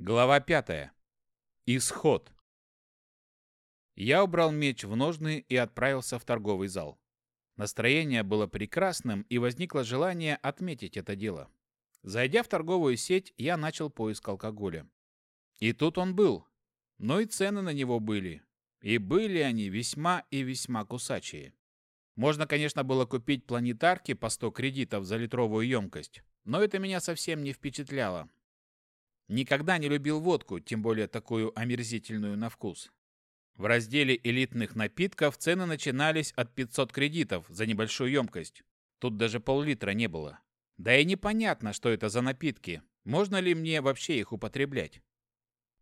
Глава 5. Исход. Я убрал меч в ножны и отправился в торговый зал. Настроение было прекрасным, и возникло желание отметить это дело. Зайдя в торговую сеть, я начал поиск алкоголя. И тут он был. Но и цены на него были. И были они весьма и весьма кусачие. Можно, конечно, было купить планетарки по 100 кредитов за литровую емкость, но это меня совсем не впечатляло. Никогда не любил водку, тем более такую омерзительную на вкус. В разделе элитных напитков цены начинались от 500 кредитов за небольшую емкость. Тут даже пол-литра не было. Да и непонятно, что это за напитки. Можно ли мне вообще их употреблять?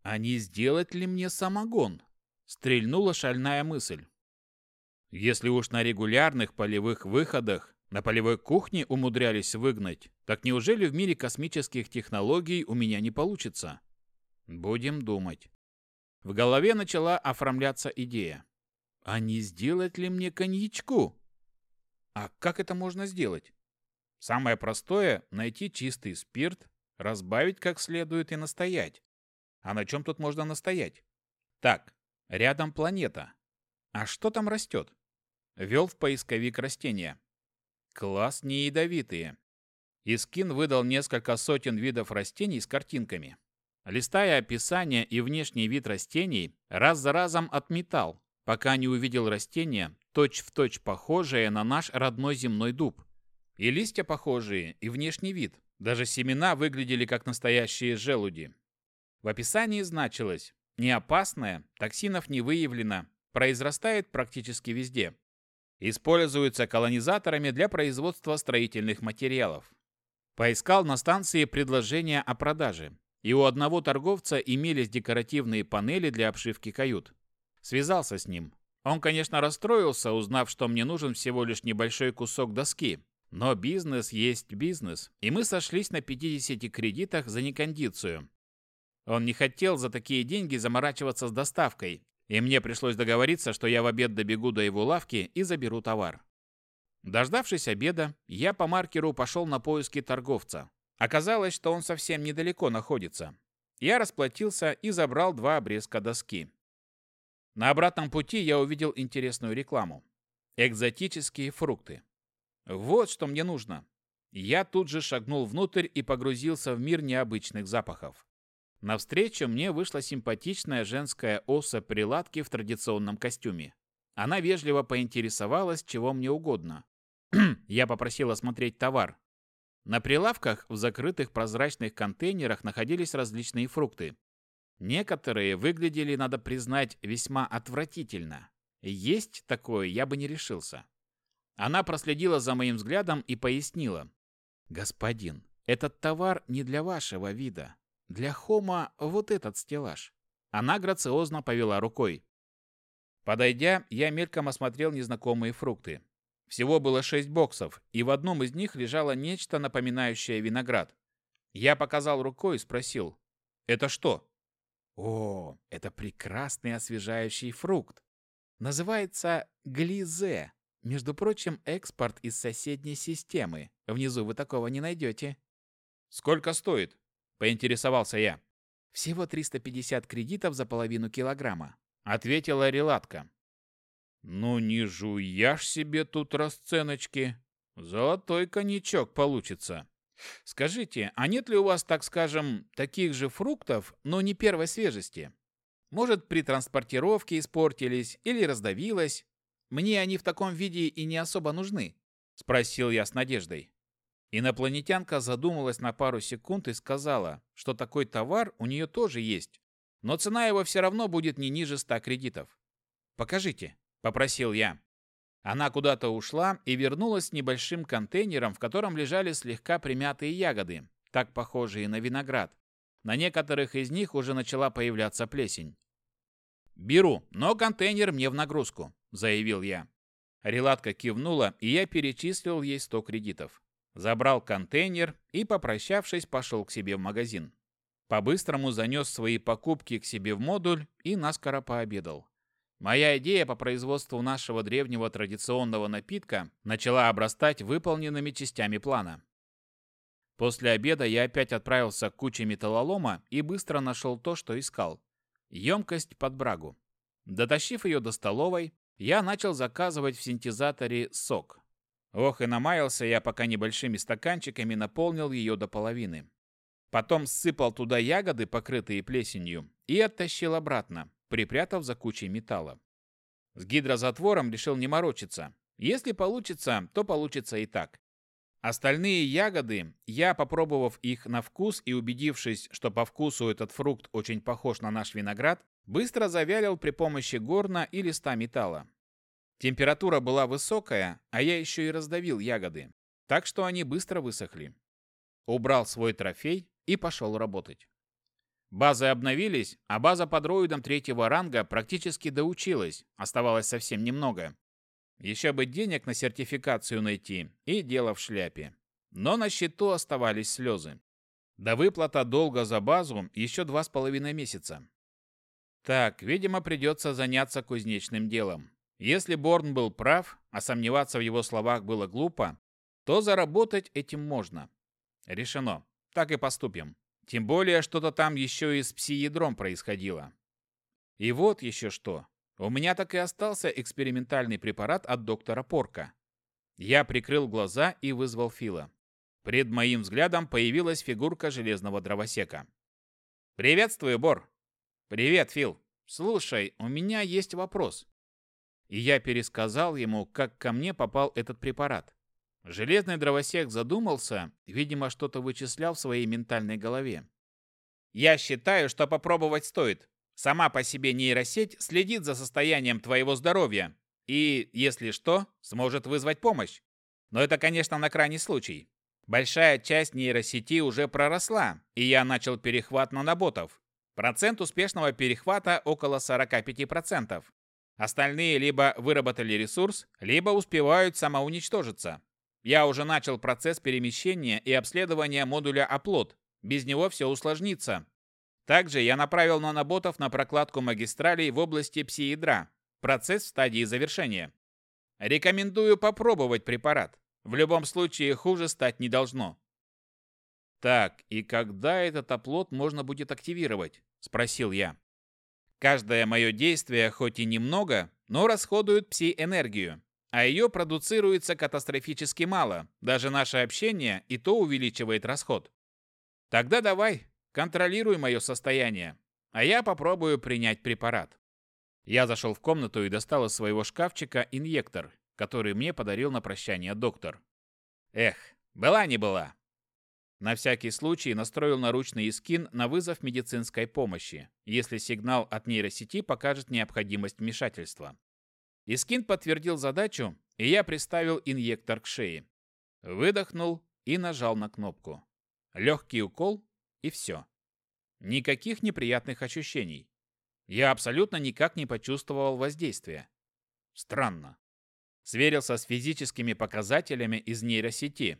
А не сделать ли мне самогон? Стрельнула шальная мысль. Если уж на регулярных полевых выходах на полевой кухне умудрялись выгнать. Так неужели в мире космических технологий у меня не получится? Будем думать. В голове начала оформляться идея. А не сделать ли мне коньячку? А как это можно сделать? Самое простое – найти чистый спирт, разбавить как следует и настоять. А на чем тут можно настоять? Так, рядом планета. А что там растет? Вел в поисковик растения. Класс не ядовитые. Искин выдал несколько сотен видов растений с картинками. Листая описание и внешний вид растений, раз за разом отметал, пока не увидел растение, точь-в-точь точь похожее на наш родной земной дуб. И листья похожие, и внешний вид. Даже семена выглядели как настоящие желуди. В описании значилось «не опасное, токсинов не выявлено, произрастает практически везде. Используются колонизаторами для производства строительных материалов. Поискал на станции предложения о продаже, и у одного торговца имелись декоративные панели для обшивки кают. Связался с ним. Он, конечно, расстроился, узнав, что мне нужен всего лишь небольшой кусок доски. Но бизнес есть бизнес, и мы сошлись на 50 кредитах за некондицию. Он не хотел за такие деньги заморачиваться с доставкой, и мне пришлось договориться, что я в обед добегу до его лавки и заберу товар. Дождавшись обеда, я по маркеру пошел на поиски торговца. Оказалось, что он совсем недалеко находится. Я расплатился и забрал два обрезка доски. На обратном пути я увидел интересную рекламу. Экзотические фрукты. Вот что мне нужно. Я тут же шагнул внутрь и погрузился в мир необычных запахов. Навстречу мне вышла симпатичная женская оса приладки в традиционном костюме. Она вежливо поинтересовалась, чего мне угодно. Я попросил осмотреть товар. На прилавках в закрытых прозрачных контейнерах находились различные фрукты. Некоторые выглядели, надо признать, весьма отвратительно. Есть такое я бы не решился. Она проследила за моим взглядом и пояснила. «Господин, этот товар не для вашего вида. Для Хома вот этот стеллаж. Она грациозно повела рукой. Подойдя, я мельком осмотрел незнакомые фрукты. Всего было шесть боксов, и в одном из них лежало нечто напоминающее виноград. Я показал рукой и спросил, «Это что?» «О, это прекрасный освежающий фрукт. Называется глизе. Между прочим, экспорт из соседней системы. Внизу вы такого не найдете». «Сколько стоит?» Поинтересовался я. Всего 350 кредитов за половину килограмма. Ответила Релатка. Ну не жуяшь себе тут расценочки. Золотой коньячок получится. Скажите, а нет ли у вас, так скажем, таких же фруктов, но не первой свежести? Может, при транспортировке испортились или раздавилось? Мне они в таком виде и не особо нужны, спросил я с надеждой. Инопланетянка задумалась на пару секунд и сказала, что такой товар у нее тоже есть, но цена его все равно будет не ниже 100 кредитов. «Покажите», — попросил я. Она куда-то ушла и вернулась с небольшим контейнером, в котором лежали слегка примятые ягоды, так похожие на виноград. На некоторых из них уже начала появляться плесень. «Беру, но контейнер мне в нагрузку», — заявил я. Релатка кивнула, и я перечислил ей 100 кредитов. Забрал контейнер и, попрощавшись, пошел к себе в магазин. По-быстрому занес свои покупки к себе в модуль и наскоро пообедал. Моя идея по производству нашего древнего традиционного напитка начала обрастать выполненными частями плана. После обеда я опять отправился к куче металлолома и быстро нашел то, что искал. Емкость под брагу. Дотащив ее до столовой, я начал заказывать в синтезаторе сок. Ох, и намаялся я, пока небольшими стаканчиками наполнил ее до половины. Потом сыпал туда ягоды, покрытые плесенью, и оттащил обратно, припрятав за кучей металла. С гидрозатвором решил не морочиться. Если получится, то получится и так. Остальные ягоды, я, попробовав их на вкус и убедившись, что по вкусу этот фрукт очень похож на наш виноград, быстро завялил при помощи горна и листа металла. Температура была высокая, а я еще и раздавил ягоды, так что они быстро высохли. Убрал свой трофей и пошел работать. Базы обновились, а база под дроидом третьего ранга практически доучилась, оставалось совсем немного. Еще бы денег на сертификацию найти, и дело в шляпе. Но на счету оставались слезы. До выплата долга за базу еще два с половиной месяца. Так, видимо, придется заняться кузнечным делом. Если Борн был прав, а сомневаться в его словах было глупо, то заработать этим можно. Решено. Так и поступим. Тем более, что-то там еще и с пси-ядром происходило. И вот еще что. У меня так и остался экспериментальный препарат от доктора Порка. Я прикрыл глаза и вызвал Фила. Пред моим взглядом появилась фигурка железного дровосека. «Приветствую, Бор!» «Привет, Фил! Слушай, у меня есть вопрос». И я пересказал ему, как ко мне попал этот препарат. Железный дровосек задумался, видимо, что-то вычислял в своей ментальной голове. «Я считаю, что попробовать стоит. Сама по себе нейросеть следит за состоянием твоего здоровья и, если что, сможет вызвать помощь. Но это, конечно, на крайний случай. Большая часть нейросети уже проросла, и я начал перехват наноботов. Процент успешного перехвата около 45%. Остальные либо выработали ресурс, либо успевают самоуничтожиться. Я уже начал процесс перемещения и обследования модуля оплот. Без него все усложнится. Также я направил наноботов на прокладку магистралей в области пси-ядра. Процесс в стадии завершения. Рекомендую попробовать препарат. В любом случае хуже стать не должно. Так, и когда этот оплот можно будет активировать? Спросил я. Каждое мое действие, хоть и немного, но расходует пси-энергию, а ее продуцируется катастрофически мало. Даже наше общение и то увеличивает расход. Тогда давай, Контролируй мое состояние, а я попробую принять препарат. Я зашел в комнату и достал из своего шкафчика инъектор, который мне подарил на прощание доктор. Эх, была не была. На всякий случай настроил наручный искин на вызов медицинской помощи, если сигнал от нейросети покажет необходимость вмешательства. Искин подтвердил задачу, и я приставил инъектор к шее. Выдохнул и нажал на кнопку. Легкий укол, и все. Никаких неприятных ощущений. Я абсолютно никак не почувствовал воздействия. Странно. Сверился с физическими показателями из нейросети.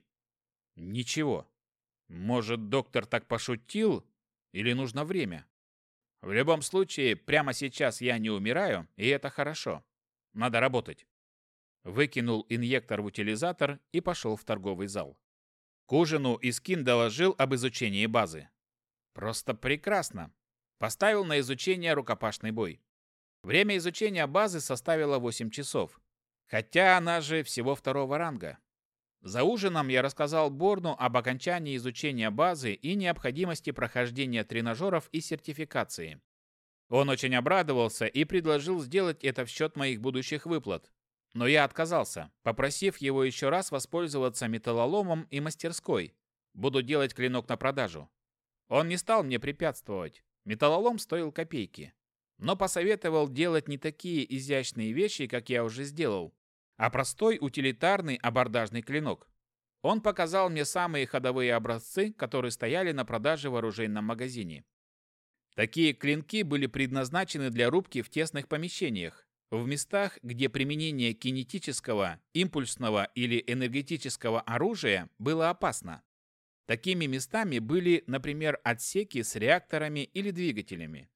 Ничего. Может, доктор так пошутил? Или нужно время? В любом случае, прямо сейчас я не умираю, и это хорошо. Надо работать. Выкинул инъектор в утилизатор и пошел в торговый зал. К ужину Искин доложил об изучении базы. Просто прекрасно. Поставил на изучение рукопашный бой. Время изучения базы составило 8 часов. Хотя она же всего второго ранга. За ужином я рассказал Борну об окончании изучения базы и необходимости прохождения тренажеров и сертификации. Он очень обрадовался и предложил сделать это в счет моих будущих выплат. Но я отказался, попросив его еще раз воспользоваться металлоломом и мастерской. Буду делать клинок на продажу. Он не стал мне препятствовать. Металлолом стоил копейки. Но посоветовал делать не такие изящные вещи, как я уже сделал, а простой утилитарный абордажный клинок. Он показал мне самые ходовые образцы, которые стояли на продаже в оружейном магазине. Такие клинки были предназначены для рубки в тесных помещениях, в местах, где применение кинетического, импульсного или энергетического оружия было опасно. Такими местами были, например, отсеки с реакторами или двигателями.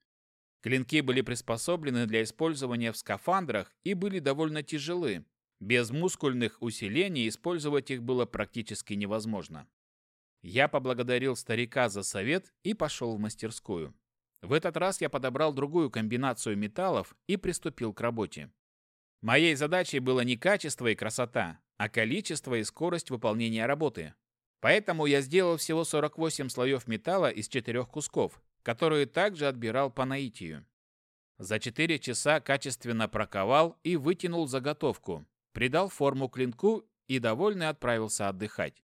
Клинки были приспособлены для использования в скафандрах и были довольно тяжелы. Без мускульных усилений использовать их было практически невозможно. Я поблагодарил старика за совет и пошел в мастерскую. В этот раз я подобрал другую комбинацию металлов и приступил к работе. Моей задачей было не качество и красота, а количество и скорость выполнения работы. Поэтому я сделал всего 48 слоев металла из четырех кусков, которые также отбирал по наитию. За 4 часа качественно проковал и вытянул заготовку, придал форму клинку и довольный отправился отдыхать.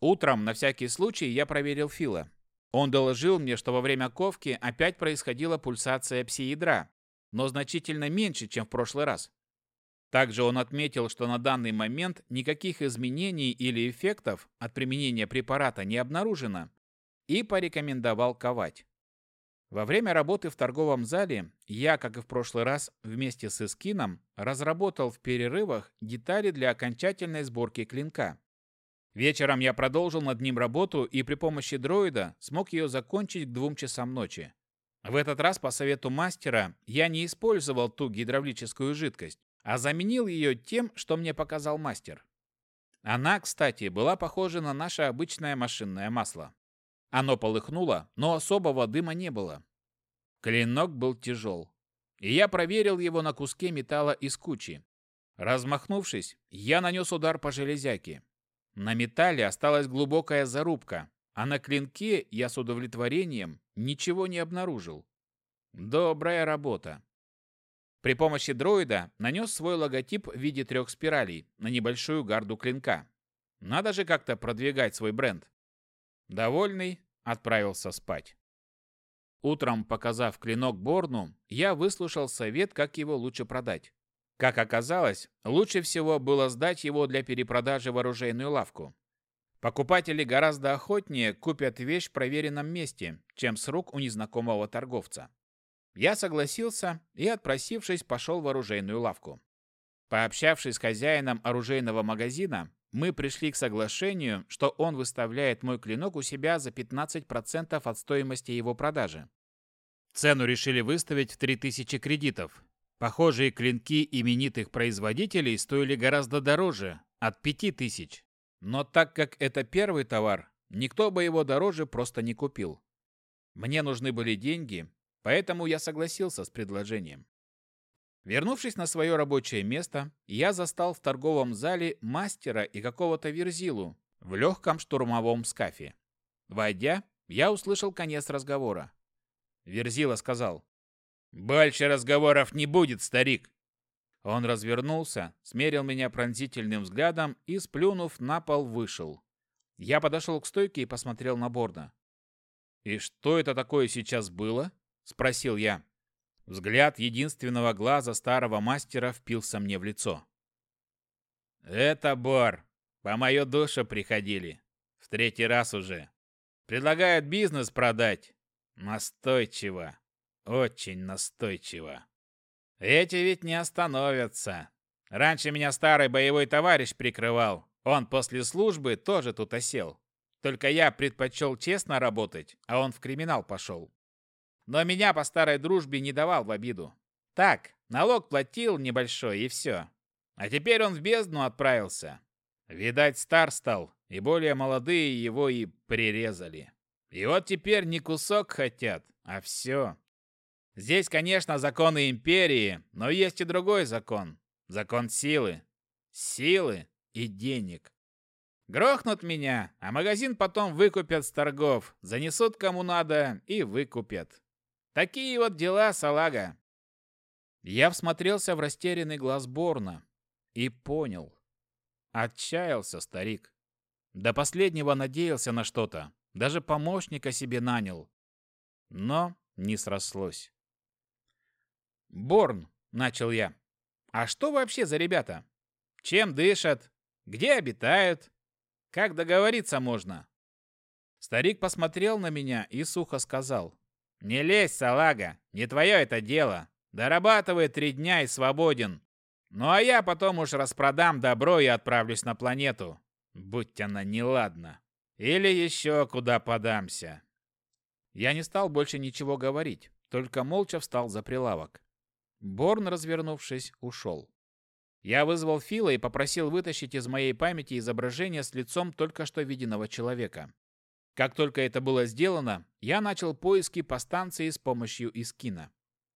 Утром, на всякий случай, я проверил Фила. Он доложил мне, что во время ковки опять происходила пульсация пси-ядра, но значительно меньше, чем в прошлый раз. Также он отметил, что на данный момент никаких изменений или эффектов от применения препарата не обнаружено, и порекомендовал ковать. Во время работы в торговом зале я, как и в прошлый раз, вместе с Искином разработал в перерывах детали для окончательной сборки клинка. Вечером я продолжил над ним работу и при помощи дроида смог ее закончить к двум часам ночи. В этот раз по совету мастера я не использовал ту гидравлическую жидкость, а заменил ее тем, что мне показал мастер. Она, кстати, была похожа на наше обычное машинное масло. Оно полыхнуло, но особого дыма не было. Клинок был тяжел, и я проверил его на куске металла из кучи. Размахнувшись, я нанес удар по железяке. На металле осталась глубокая зарубка, а на клинке я с удовлетворением ничего не обнаружил. Добрая работа. При помощи дроида нанес свой логотип в виде трех спиралей на небольшую гарду клинка. Надо же как-то продвигать свой бренд. Довольный, отправился спать. Утром, показав клинок Борну, я выслушал совет, как его лучше продать. Как оказалось, лучше всего было сдать его для перепродажи в оружейную лавку. Покупатели гораздо охотнее купят вещь в проверенном месте, чем с рук у незнакомого торговца. Я согласился и, отпросившись, пошел в оружейную лавку. Пообщавшись с хозяином оружейного магазина, мы пришли к соглашению, что он выставляет мой клинок у себя за 15% от стоимости его продажи. Цену решили выставить в 3000 кредитов, Похожие клинки именитых производителей стоили гораздо дороже, от 5000. Но так как это первый товар, никто бы его дороже просто не купил. Мне нужны были деньги, поэтому я согласился с предложением. Вернувшись на свое рабочее место, я застал в торговом зале мастера и какого-то верзилу в легком штурмовом скафе. Войдя, я услышал конец разговора. Верзила сказал, «Больше разговоров не будет, старик!» Он развернулся, смерил меня пронзительным взглядом и, сплюнув на пол, вышел. Я подошел к стойке и посмотрел на Борда. «И что это такое сейчас было?» — спросил я. Взгляд единственного глаза старого мастера впился мне в лицо. «Это Бор. По мою душу приходили. В третий раз уже. Предлагают бизнес продать. Настойчиво. Очень настойчиво. Эти ведь не остановятся. Раньше меня старый боевой товарищ прикрывал. Он после службы тоже тут осел. Только я предпочел честно работать, а он в криминал пошел. Но меня по старой дружбе не давал в обиду. Так, налог платил небольшой и все. А теперь он в бездну отправился. Видать, стар стал, и более молодые его и прирезали. И вот теперь не кусок хотят, а все. Здесь, конечно, законы империи, но есть и другой закон. Закон силы. Силы и денег. Грохнут меня, а магазин потом выкупят с торгов, занесут кому надо и выкупят. Такие вот дела, салага. Я всмотрелся в растерянный глаз Борна и понял. Отчаялся старик. До последнего надеялся на что-то, даже помощника себе нанял. Но не срослось. «Борн», — начал я. «А что вообще за ребята? Чем дышат? Где обитают? Как договориться можно?» Старик посмотрел на меня и сухо сказал. «Не лезь, салага, не твое это дело. Дорабатывай три дня и свободен. Ну а я потом уж распродам добро и отправлюсь на планету. Будь она неладна. Или еще куда подамся». Я не стал больше ничего говорить, только молча встал за прилавок. Борн, развернувшись, ушел. Я вызвал Фила и попросил вытащить из моей памяти изображение с лицом только что виденного человека. Как только это было сделано, я начал поиски по станции с помощью Искина.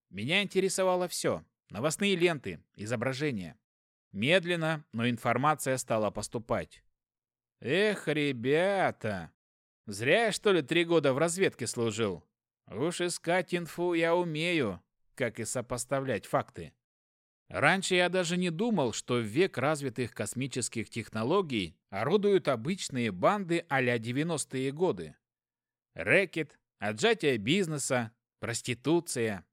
Меня интересовало все. Новостные ленты, изображения. Медленно, но информация стала поступать. Эх, ребята! Зря я, что ли, три года в разведке служил. Уж искать инфу я умею, как и сопоставлять факты. Раньше я даже не думал, что в век развитых космических технологий орудуют обычные банды а-ля 90-е годы. Рэкет, отжатие бизнеса, проституция.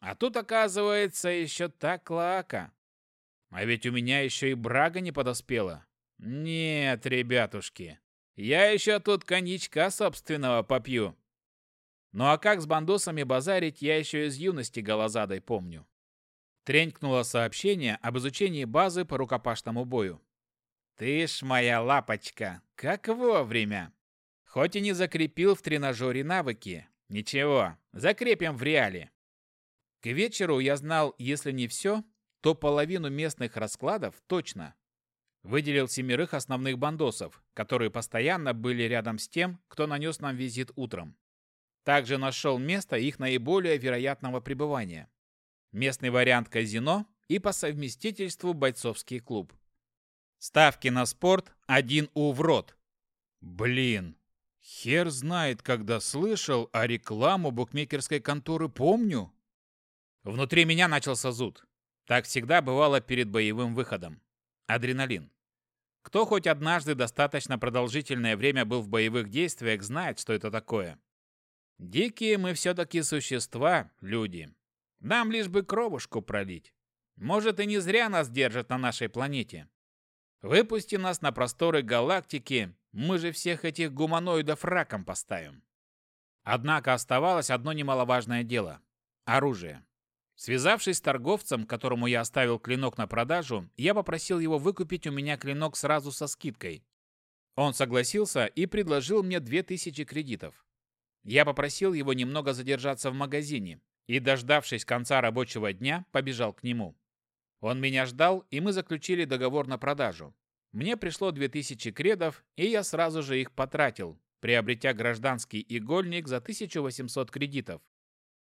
А тут, оказывается, еще так лака. А ведь у меня еще и брага не подоспела. Нет, ребятушки, я еще тут коньячка собственного попью. Ну а как с бандосами базарить, я еще из юности голозадой помню. Тренькнуло сообщение об изучении базы по рукопашному бою. Ты ж моя лапочка, как вовремя. Хоть и не закрепил в тренажере навыки. Ничего, закрепим в реале. К вечеру я знал, если не все, то половину местных раскладов точно. Выделил семерых основных бандосов, которые постоянно были рядом с тем, кто нанес нам визит утром. Также нашел место их наиболее вероятного пребывания местный вариант казино и по совместительству бойцовский клуб. Ставки на спорт один у в рот. Блин, хер знает, когда слышал, а рекламу букмекерской конторы помню. Внутри меня начался зуд. Так всегда бывало перед боевым выходом. Адреналин. Кто хоть однажды достаточно продолжительное время был в боевых действиях, знает, что это такое. Дикие мы все-таки существа, люди. Нам лишь бы кровушку пролить. Может, и не зря нас держат на нашей планете. Выпусти нас на просторы галактики, мы же всех этих гуманоидов раком поставим. Однако оставалось одно немаловажное дело – оружие. Связавшись с торговцем, которому я оставил клинок на продажу, я попросил его выкупить у меня клинок сразу со скидкой. Он согласился и предложил мне 2000 кредитов. Я попросил его немного задержаться в магазине, и, дождавшись конца рабочего дня, побежал к нему. Он меня ждал, и мы заключили договор на продажу. Мне пришло 2000 кредов, и я сразу же их потратил, приобретя гражданский игольник за 1800 кредитов.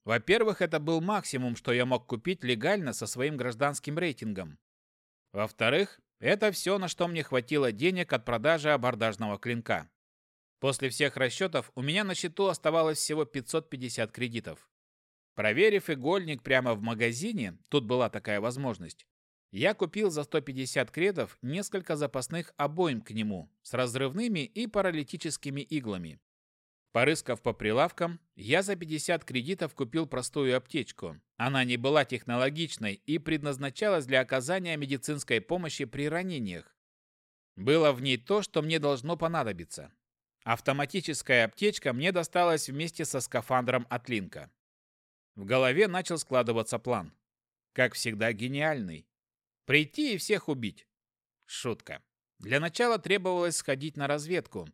Во-первых, это был максимум, что я мог купить легально со своим гражданским рейтингом. Во-вторых, это все, на что мне хватило денег от продажи абордажного клинка. После всех расчетов у меня на счету оставалось всего 550 кредитов. Проверив игольник прямо в магазине, тут была такая возможность, я купил за 150 кредов несколько запасных обоим к нему с разрывными и паралитическими иглами. Порыскав по прилавкам, я за 50 кредитов купил простую аптечку. Она не была технологичной и предназначалась для оказания медицинской помощи при ранениях. Было в ней то, что мне должно понадобиться. Автоматическая аптечка мне досталась вместе со скафандром от Линка. В голове начал складываться план. Как всегда, гениальный. Прийти и всех убить. Шутка. Для начала требовалось сходить на разведку.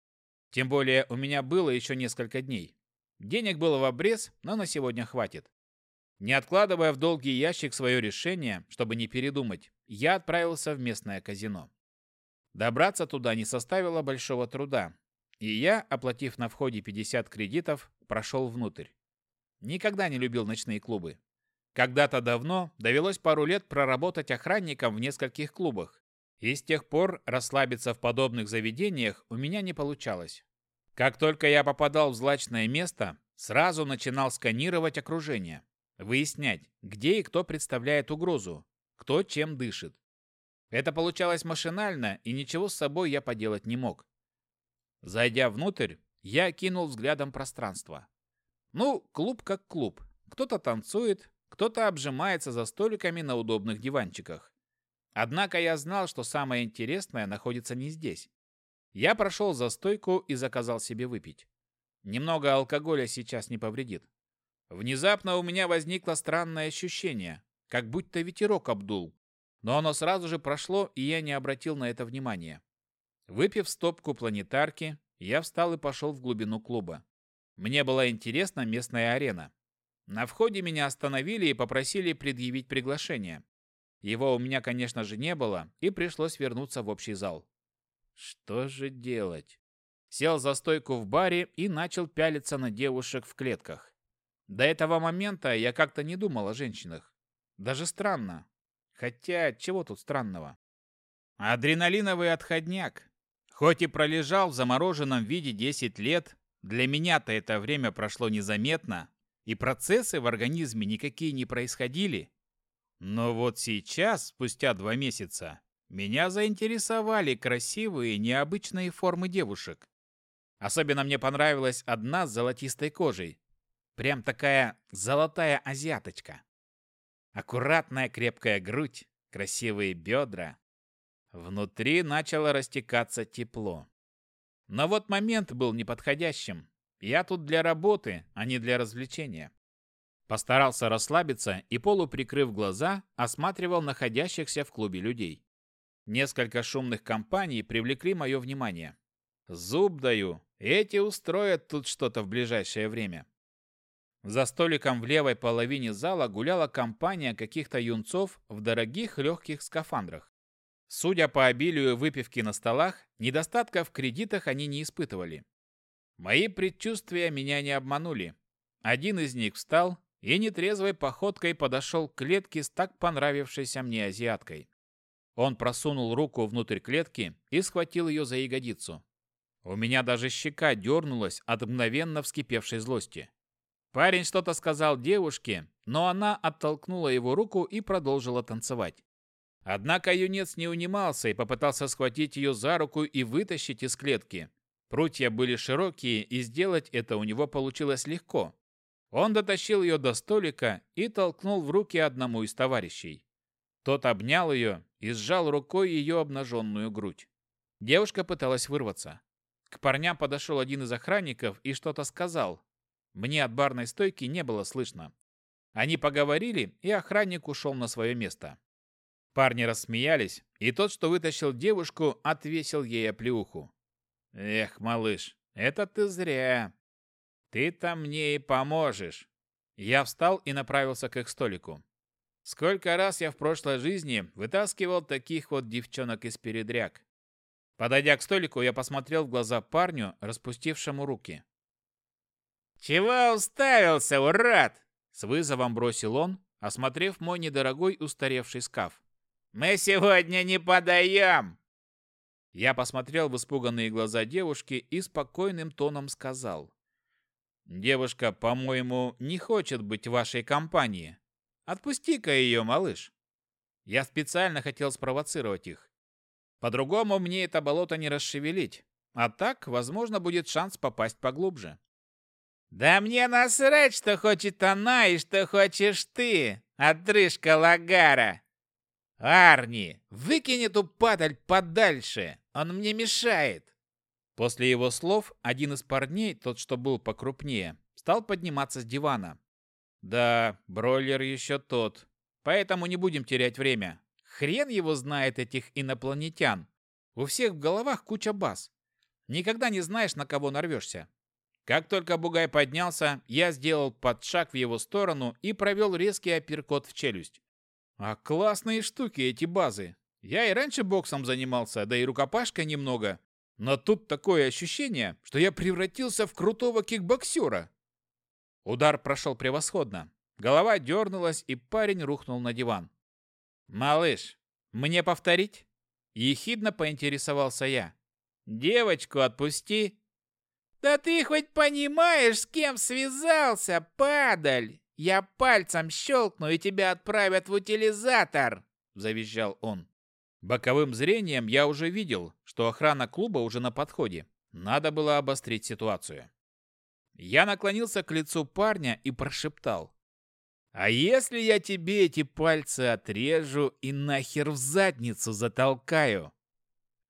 Тем более у меня было еще несколько дней. Денег было в обрез, но на сегодня хватит. Не откладывая в долгий ящик свое решение, чтобы не передумать, я отправился в местное казино. Добраться туда не составило большого труда, и я, оплатив на входе 50 кредитов, прошел внутрь. Никогда не любил ночные клубы. Когда-то давно довелось пару лет проработать охранником в нескольких клубах. И с тех пор расслабиться в подобных заведениях у меня не получалось. Как только я попадал в злачное место, сразу начинал сканировать окружение, выяснять, где и кто представляет угрозу, кто чем дышит. Это получалось машинально, и ничего с собой я поделать не мог. Зайдя внутрь, я кинул взглядом пространство. Ну, клуб как клуб. Кто-то танцует, кто-то обжимается за столиками на удобных диванчиках. Однако я знал, что самое интересное находится не здесь. Я прошел за стойку и заказал себе выпить. Немного алкоголя сейчас не повредит. Внезапно у меня возникло странное ощущение, как будто ветерок обдул. Но оно сразу же прошло, и я не обратил на это внимания. Выпив стопку планетарки, я встал и пошел в глубину клуба. Мне была интересна местная арена. На входе меня остановили и попросили предъявить приглашение. Его у меня, конечно же, не было, и пришлось вернуться в общий зал. Что же делать? Сел за стойку в баре и начал пялиться на девушек в клетках. До этого момента я как-то не думал о женщинах. Даже странно. Хотя, чего тут странного? Адреналиновый отходняк. Хоть и пролежал в замороженном виде 10 лет, для меня-то это время прошло незаметно, и процессы в организме никакие не происходили. Но вот сейчас, спустя два месяца, меня заинтересовали красивые, необычные формы девушек. Особенно мне понравилась одна с золотистой кожей. Прям такая золотая азиаточка. Аккуратная крепкая грудь, красивые бедра. Внутри начало растекаться тепло. Но вот момент был неподходящим. Я тут для работы, а не для развлечения. Постарался расслабиться и, полуприкрыв глаза, осматривал находящихся в клубе людей. Несколько шумных компаний привлекли мое внимание. Зуб даю, эти устроят тут что-то в ближайшее время. За столиком в левой половине зала гуляла компания каких-то юнцов в дорогих легких скафандрах. Судя по обилию выпивки на столах, недостатка в кредитах они не испытывали. Мои предчувствия меня не обманули. Один из них встал и нетрезвой походкой подошел к клетке с так понравившейся мне азиаткой. Он просунул руку внутрь клетки и схватил ее за ягодицу. У меня даже щека дернулась от мгновенно вскипевшей злости. Парень что-то сказал девушке, но она оттолкнула его руку и продолжила танцевать. Однако юнец не унимался и попытался схватить ее за руку и вытащить из клетки. Прутья были широкие, и сделать это у него получилось легко. Он дотащил ее до столика и толкнул в руки одному из товарищей. Тот обнял ее и сжал рукой ее обнаженную грудь. Девушка пыталась вырваться. К парням подошел один из охранников и что-то сказал. Мне от барной стойки не было слышно. Они поговорили, и охранник ушел на свое место. Парни рассмеялись, и тот, что вытащил девушку, отвесил ей оплеуху. «Эх, малыш, это ты зря. Ты-то мне и поможешь». Я встал и направился к их столику. Сколько раз я в прошлой жизни вытаскивал таких вот девчонок из передряг. Подойдя к столику, я посмотрел в глаза парню, распустившему руки. «Чего уставился, урод?» С вызовом бросил он, осмотрев мой недорогой устаревший скаф. «Мы сегодня не подаем!» Я посмотрел в испуганные глаза девушки и спокойным тоном сказал. «Девушка, по-моему, не хочет быть вашей компании. Отпусти-ка ее, малыш». Я специально хотел спровоцировать их. По-другому мне это болото не расшевелить. А так, возможно, будет шанс попасть поглубже. «Да мне насрать, что хочет она и что хочешь ты, отрыжка Лагара!» «Арни, выкинь эту падаль подальше, он мне мешает!» После его слов один из парней, тот, что был покрупнее, стал подниматься с дивана. «Да, бройлер еще тот, поэтому не будем терять время. Хрен его знает этих инопланетян. У всех в головах куча баз. Никогда не знаешь, на кого нарвешься. Как только Бугай поднялся, я сделал подшаг в его сторону и провел резкий апперкот в челюсть. А классные штуки эти базы. Я и раньше боксом занимался, да и рукопашкой немного. Но тут такое ощущение, что я превратился в крутого кикбоксера. Удар прошел превосходно. Голова дернулась, и парень рухнул на диван. «Малыш, мне повторить?» Ехидно поинтересовался я. «Девочку отпусти!» «Да ты хоть понимаешь, с кем связался, падаль? Я пальцем щелкну, и тебя отправят в утилизатор!» Завизжал он. Боковым зрением я уже видел, что охрана клуба уже на подходе. Надо было обострить ситуацию. Я наклонился к лицу парня и прошептал. А если я тебе эти пальцы отрежу и нахер в задницу затолкаю?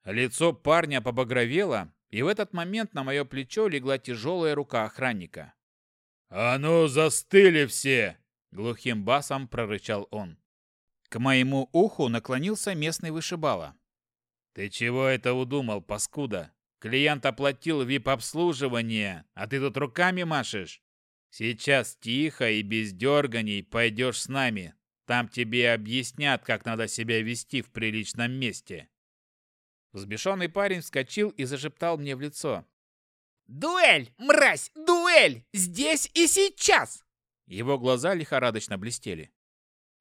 Лицо парня побагровело, и в этот момент на мое плечо легла тяжелая рука охранника. «А ну, застыли все!» — глухим басом прорычал он. К моему уху наклонился местный вышибала. «Ты чего это удумал, паскуда? Клиент оплатил вип-обслуживание, а ты тут руками машешь? Сейчас тихо и без дерганий пойдешь с нами. Там тебе объяснят, как надо себя вести в приличном месте. Взбешенный парень вскочил и зашептал мне в лицо. «Дуэль, мразь, дуэль! Здесь и сейчас!» Его глаза лихорадочно блестели.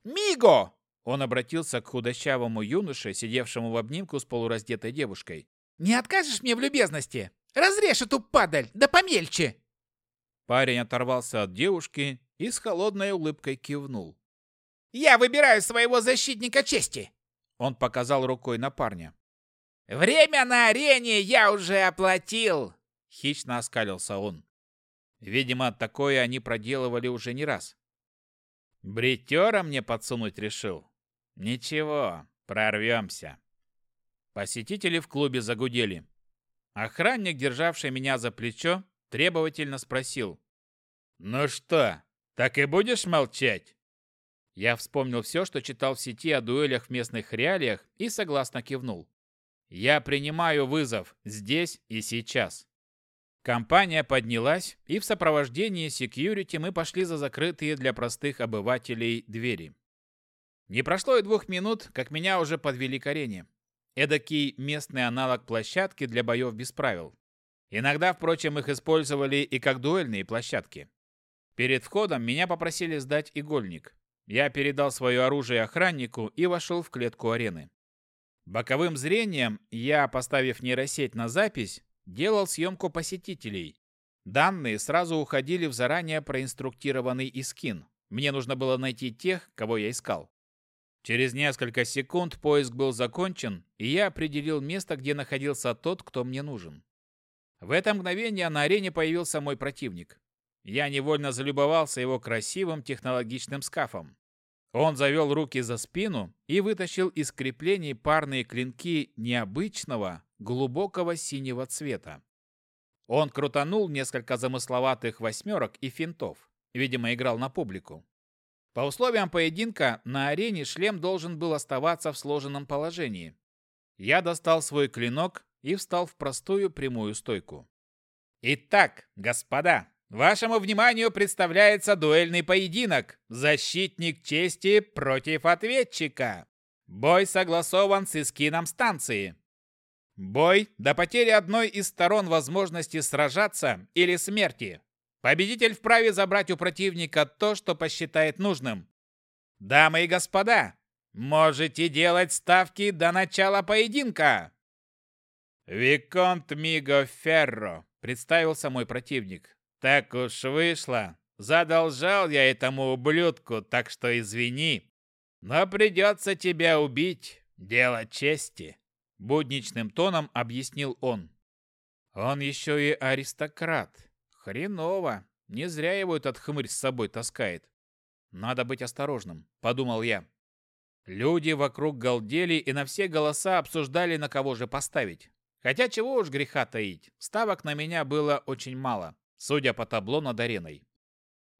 «Миго!» Он обратился к худощавому юноше, сидевшему в обнимку с полураздетой девушкой. «Не откажешь мне в любезности? Разрежь эту падаль, да помельче!» Парень оторвался от девушки и с холодной улыбкой кивнул. «Я выбираю своего защитника чести!» Он показал рукой на парня. «Время на арене я уже оплатил!» Хищно оскалился он. Видимо, такое они проделывали уже не раз. Бритера мне подсунуть решил. Ничего, прорвемся. Посетители в клубе загудели. Охранник, державший меня за плечо, требовательно спросил. «Ну что, так и будешь молчать?» Я вспомнил все, что читал в сети о дуэлях в местных реалиях и согласно кивнул. «Я принимаю вызов здесь и сейчас». Компания поднялась, и в сопровождении секьюрити мы пошли за закрытые для простых обывателей двери. Не прошло и двух минут, как меня уже подвели к арене. Эдакий местный аналог площадки для боев без правил. Иногда, впрочем, их использовали и как дуэльные площадки. Перед входом меня попросили сдать игольник. Я передал свое оружие охраннику и вошел в клетку арены. Боковым зрением я, поставив нейросеть на запись, делал съемку посетителей. Данные сразу уходили в заранее проинструктированный искин. Мне нужно было найти тех, кого я искал. Через несколько секунд поиск был закончен, и я определил место, где находился тот, кто мне нужен. В это мгновение на арене появился мой противник. Я невольно залюбовался его красивым технологичным скафом. Он завел руки за спину и вытащил из креплений парные клинки необычного, глубокого синего цвета. Он крутанул несколько замысловатых восьмерок и финтов. Видимо, играл на публику. По условиям поединка на арене шлем должен был оставаться в сложенном положении. Я достал свой клинок и встал в простую прямую стойку. Итак, господа, вашему вниманию представляется дуэльный поединок. Защитник чести против ответчика. Бой согласован с эскином станции. Бой до потери одной из сторон возможности сражаться или смерти. Победитель вправе забрать у противника то, что посчитает нужным. Дамы и господа, можете делать ставки до начала поединка. Виконт Миго Ферро, представился мой противник. Так уж вышло. Задолжал я этому ублюдку, так что извини. Но придется тебя убить. Дело чести. Будничным тоном объяснил он. Он еще и аристократ. Хреново. Не зря его этот хмырь с собой таскает. Надо быть осторожным, подумал я. Люди вокруг галдели и на все голоса обсуждали, на кого же поставить. Хотя чего уж греха таить, ставок на меня было очень мало, судя по табло над ареной.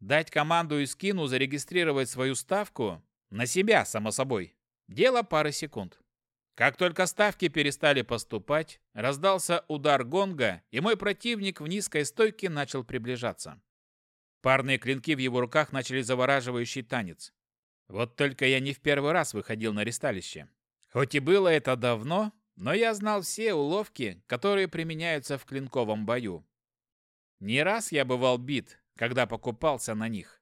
Дать команду и скину зарегистрировать свою ставку на себя, само собой. Дело пары секунд. Как только ставки перестали поступать, раздался удар гонга, и мой противник в низкой стойке начал приближаться. Парные клинки в его руках начали завораживающий танец. Вот только я не в первый раз выходил на ресталище. Хоть и было это давно, но я знал все уловки, которые применяются в клинковом бою. Не раз я бывал бит, когда покупался на них.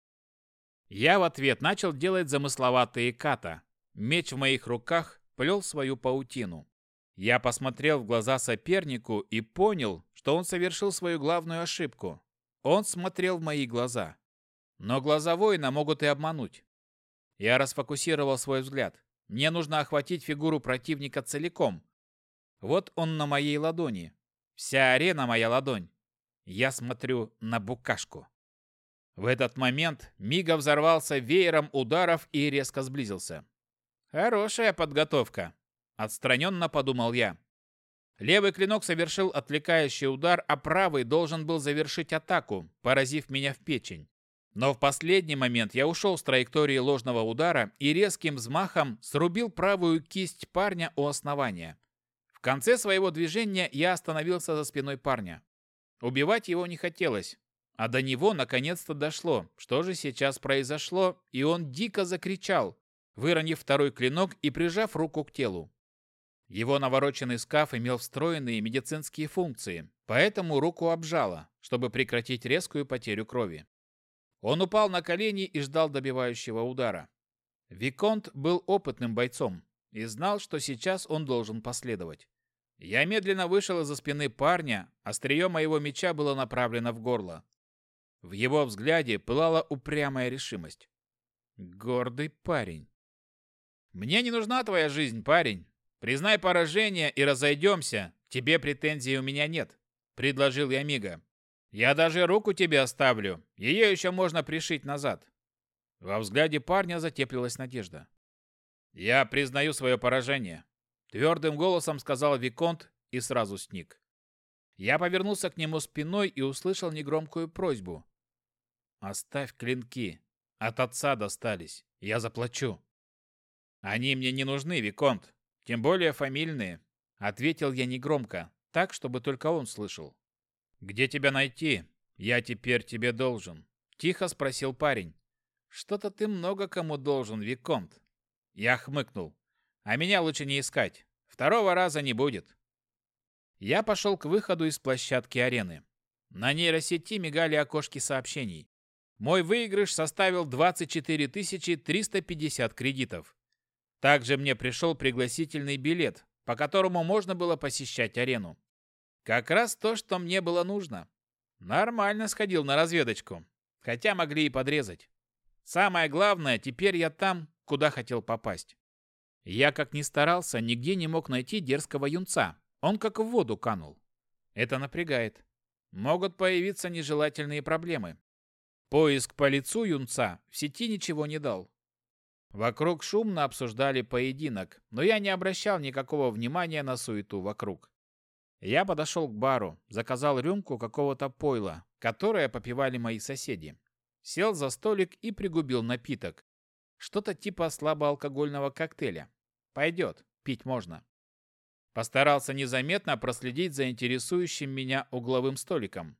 Я в ответ начал делать замысловатые ката. Меч в моих руках плел свою паутину. Я посмотрел в глаза сопернику и понял, что он совершил свою главную ошибку. Он смотрел в мои глаза. Но глаза воина могут и обмануть. Я расфокусировал свой взгляд. Мне нужно охватить фигуру противника целиком. Вот он на моей ладони. Вся арена моя ладонь. Я смотрю на букашку. В этот момент Мига взорвался веером ударов и резко сблизился. Хорошая подготовка, отстраненно подумал я. Левый клинок совершил отвлекающий удар, а правый должен был завершить атаку, поразив меня в печень. Но в последний момент я ушел с траектории ложного удара и резким взмахом срубил правую кисть парня у основания. В конце своего движения я остановился за спиной парня. Убивать его не хотелось, а до него наконец-то дошло, что же сейчас произошло, и он дико закричал, выронив второй клинок и прижав руку к телу. Его навороченный скаф имел встроенные медицинские функции, поэтому руку обжало, чтобы прекратить резкую потерю крови. Он упал на колени и ждал добивающего удара. Виконт был опытным бойцом и знал, что сейчас он должен последовать. Я медленно вышел из-за спины парня, острие моего меча было направлено в горло. В его взгляде пылала упрямая решимость. Гордый парень. «Мне не нужна твоя жизнь, парень. Признай поражение и разойдемся. Тебе претензий у меня нет», — предложил я Мига. «Я даже руку тебе оставлю. Ее еще можно пришить назад». Во взгляде парня затеплилась надежда. «Я признаю свое поражение», — твердым голосом сказал Виконт и сразу сник. Я повернулся к нему спиной и услышал негромкую просьбу. «Оставь клинки. От отца достались. Я заплачу». «Они мне не нужны, Виконт. Тем более фамильные», — ответил я негромко, так, чтобы только он слышал. «Где тебя найти? Я теперь тебе должен», — тихо спросил парень. «Что-то ты много кому должен, Виконт». Я хмыкнул. «А меня лучше не искать. Второго раза не будет». Я пошел к выходу из площадки арены. На нейросети мигали окошки сообщений. Мой выигрыш составил 24 350 кредитов. Также мне пришел пригласительный билет, по которому можно было посещать арену. Как раз то, что мне было нужно. Нормально сходил на разведочку, хотя могли и подрезать. Самое главное, теперь я там, куда хотел попасть. Я, как ни старался, нигде не мог найти дерзкого юнца. Он как в воду канул. Это напрягает. Могут появиться нежелательные проблемы. Поиск по лицу юнца в сети ничего не дал. Вокруг шумно обсуждали поединок, но я не обращал никакого внимания на суету вокруг. Я подошел к бару, заказал рюмку какого-то пойла, которое попивали мои соседи. Сел за столик и пригубил напиток. Что-то типа слабоалкогольного коктейля. Пойдет, пить можно. Постарался незаметно проследить за интересующим меня угловым столиком.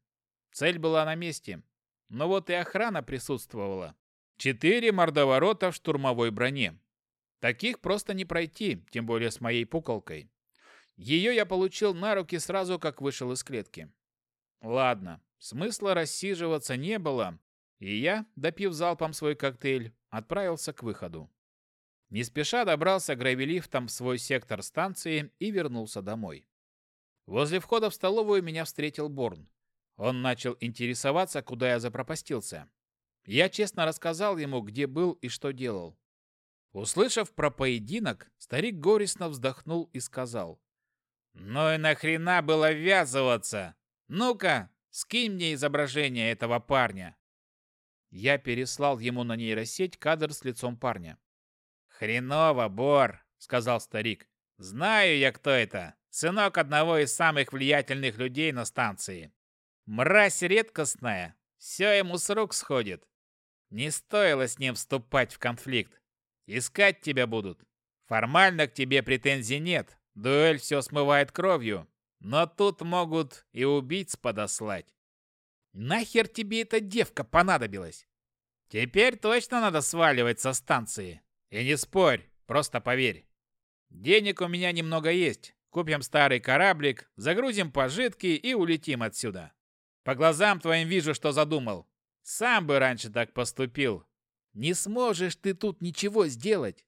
Цель была на месте, но вот и охрана присутствовала. Четыре мордоворота в штурмовой броне. Таких просто не пройти, тем более с моей пуколкой. Ее я получил на руки сразу, как вышел из клетки. Ладно, смысла рассиживаться не было, и я, допив залпом свой коктейль, отправился к выходу. Не спеша добрался гравилифтом в свой сектор станции и вернулся домой. Возле входа в столовую меня встретил Борн. Он начал интересоваться, куда я запропастился. Я честно рассказал ему, где был и что делал. Услышав про поединок, старик горестно вздохнул и сказал. «Ну и нахрена было ввязываться? Ну-ка, скинь мне изображение этого парня!» Я переслал ему на нейросеть кадр с лицом парня. «Хреново, Бор!» — сказал старик. «Знаю я, кто это. Сынок одного из самых влиятельных людей на станции. Мразь редкостная. Все ему с рук сходит. Не стоило с ним вступать в конфликт. Искать тебя будут. Формально к тебе претензий нет. Дуэль все смывает кровью. Но тут могут и убийц подослать. Нахер тебе эта девка понадобилась? Теперь точно надо сваливать со станции. И не спорь, просто поверь. Денег у меня немного есть. Купим старый кораблик, загрузим пожитки и улетим отсюда. По глазам твоим вижу, что задумал. Сам бы раньше так поступил. Не сможешь ты тут ничего сделать.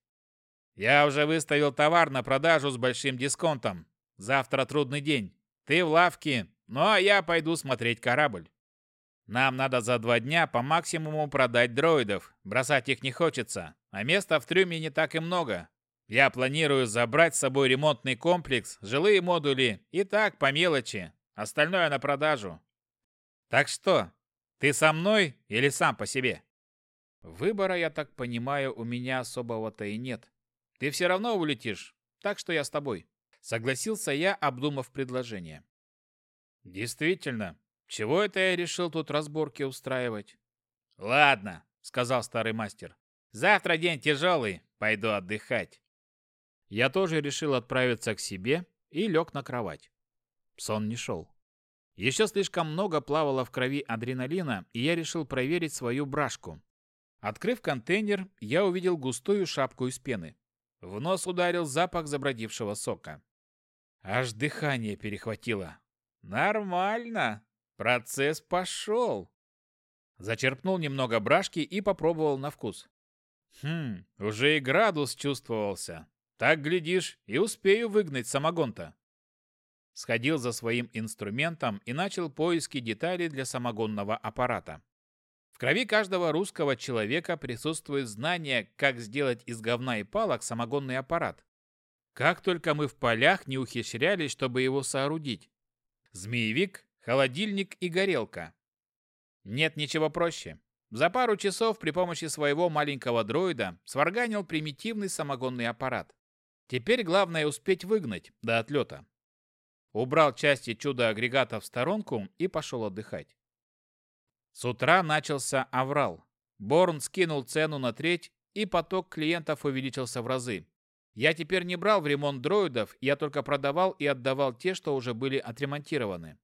Я уже выставил товар на продажу с большим дисконтом. Завтра трудный день. Ты в лавке, ну а я пойду смотреть корабль. Нам надо за два дня по максимуму продать дроидов. Бросать их не хочется, а места в трюме не так и много. Я планирую забрать с собой ремонтный комплекс, жилые модули и так по мелочи. Остальное на продажу. Так что, ты со мной или сам по себе? Выбора, я так понимаю, у меня особого-то и нет. Ты все равно улетишь, так что я с тобой. Согласился я, обдумав предложение. Действительно, чего это я решил тут разборки устраивать? Ладно, сказал старый мастер. Завтра день тяжелый, пойду отдыхать. Я тоже решил отправиться к себе и лег на кровать. Сон не шел. Еще слишком много плавало в крови адреналина, и я решил проверить свою брашку. Открыв контейнер, я увидел густую шапку из пены. В нос ударил запах забродившего сока. Аж дыхание перехватило. Нормально. Процесс пошел. Зачерпнул немного брашки и попробовал на вкус. Хм, уже и градус чувствовался. Так, глядишь, и успею выгнать самогон-то. Сходил за своим инструментом и начал поиски деталей для самогонного аппарата. В крови каждого русского человека присутствует знание, как сделать из говна и палок самогонный аппарат. Как только мы в полях не ухищрялись, чтобы его соорудить. Змеевик, холодильник и горелка. Нет ничего проще. За пару часов при помощи своего маленького дроида сварганил примитивный самогонный аппарат. Теперь главное успеть выгнать до отлета. Убрал части чудо-агрегата в сторонку и пошел отдыхать. С утра начался аврал. Борн скинул цену на треть, и поток клиентов увеличился в разы. Я теперь не брал в ремонт дроидов, я только продавал и отдавал те, что уже были отремонтированы.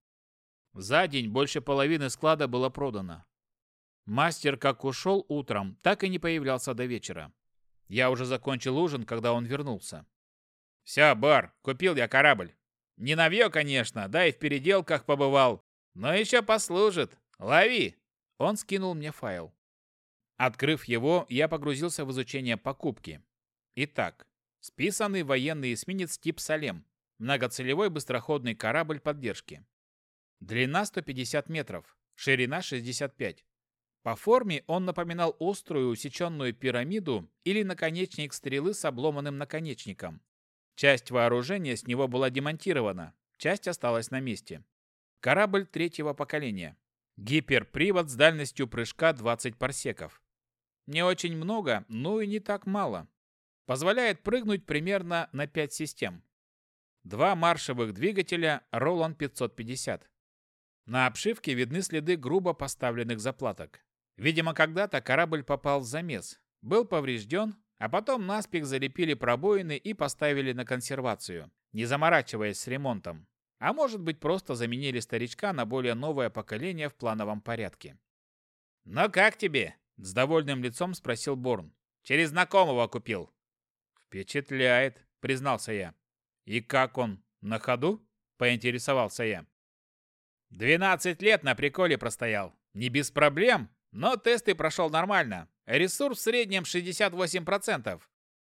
За день больше половины склада было продано. Мастер как ушел утром, так и не появлялся до вечера. Я уже закончил ужин, когда он вернулся. «Все, Бар, купил я корабль. Не навье, конечно, да и в переделках побывал, но еще послужит. Лови!» Он скинул мне файл. Открыв его, я погрузился в изучение покупки. Итак, списанный военный эсминец тип «Салем», многоцелевой быстроходный корабль поддержки. Длина 150 метров, ширина 65. По форме он напоминал острую усеченную пирамиду или наконечник стрелы с обломанным наконечником. Часть вооружения с него была демонтирована, часть осталась на месте. Корабль третьего поколения. Гиперпривод с дальностью прыжка 20 парсеков. Не очень много, но и не так мало. Позволяет прыгнуть примерно на 5 систем. Два маршевых двигателя Roland 550. На обшивке видны следы грубо поставленных заплаток. Видимо, когда-то корабль попал в замес, был поврежден, а потом наспех залепили пробоины и поставили на консервацию, не заморачиваясь с ремонтом. А может быть, просто заменили старичка на более новое поколение в плановом порядке. «Ну как тебе?» – с довольным лицом спросил Борн. «Через знакомого купил». «Впечатляет», – признался я. «И как он? На ходу?» – поинтересовался я. «Двенадцать лет на приколе простоял. Не без проблем, но тесты прошел нормально. Ресурс в среднем 68%.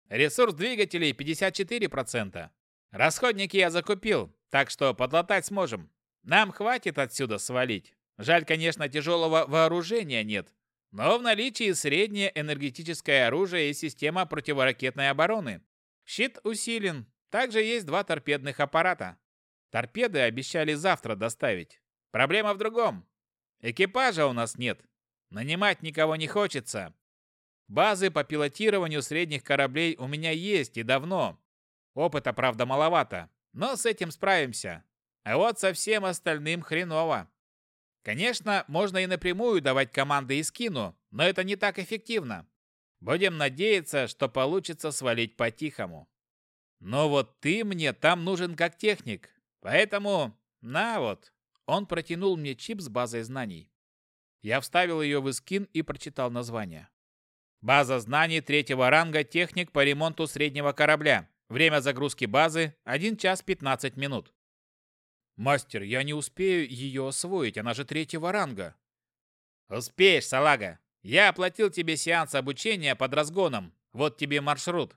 Ресурс двигателей 54%. Расходники я закупил, так что подлатать сможем. Нам хватит отсюда свалить. Жаль, конечно, тяжелого вооружения нет. Но в наличии среднее энергетическое оружие и система противоракетной обороны. Щит усилен. Также есть два торпедных аппарата. Торпеды обещали завтра доставить. Проблема в другом. Экипажа у нас нет. Нанимать никого не хочется. Базы по пилотированию средних кораблей у меня есть и давно. Опыта, правда, маловато, но с этим справимся. А вот со всем остальным хреново. Конечно, можно и напрямую давать команды из кино, но это не так эффективно. Будем надеяться, что получится свалить по-тихому. Но вот ты мне там нужен как техник, поэтому на вот. Он протянул мне чип с базой знаний. Я вставил ее в искин и прочитал название. База знаний третьего ранга техник по ремонту среднего корабля. Время загрузки базы 1 час 15 минут. Мастер, я не успею ее освоить, она же третьего ранга. Успеешь, салага. Я оплатил тебе сеанс обучения под разгоном. Вот тебе маршрут.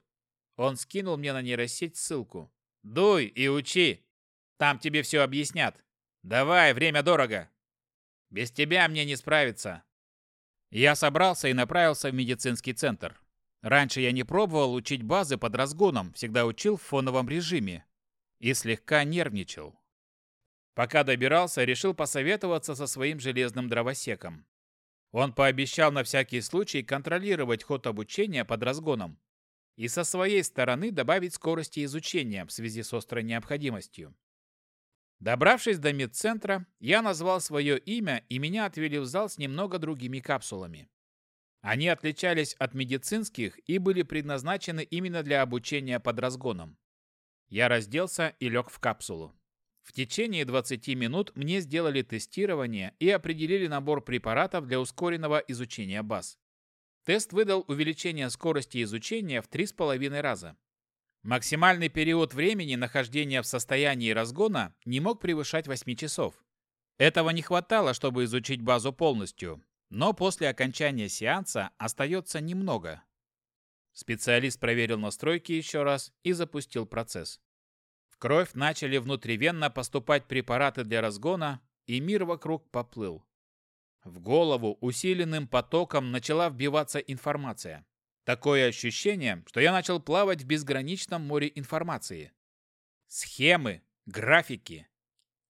Он скинул мне на нейросеть ссылку. Дуй и учи. Там тебе все объяснят. Давай, время дорого. Без тебя мне не справиться. Я собрался и направился в медицинский центр. Раньше я не пробовал учить базы под разгоном, всегда учил в фоновом режиме. И слегка нервничал. Пока добирался, решил посоветоваться со своим железным дровосеком. Он пообещал на всякий случай контролировать ход обучения под разгоном и со своей стороны добавить скорости изучения в связи с острой необходимостью. Добравшись до медцентра, я назвал свое имя, и меня отвели в зал с немного другими капсулами. Они отличались от медицинских и были предназначены именно для обучения под разгоном. Я разделся и лег в капсулу. В течение 20 минут мне сделали тестирование и определили набор препаратов для ускоренного изучения баз. тест выдал увеличение скорости изучения в 3,5 раза. Максимальный период времени нахождения в состоянии разгона не мог превышать 8 часов. Этого не хватало, чтобы изучить базу полностью, но после окончания сеанса остается немного. Специалист проверил настройки еще раз и запустил процесс. В кровь начали внутривенно поступать препараты для разгона, и мир вокруг поплыл. В голову усиленным потоком начала вбиваться информация. Такое ощущение, что я начал плавать в безграничном море информации. Схемы, графики,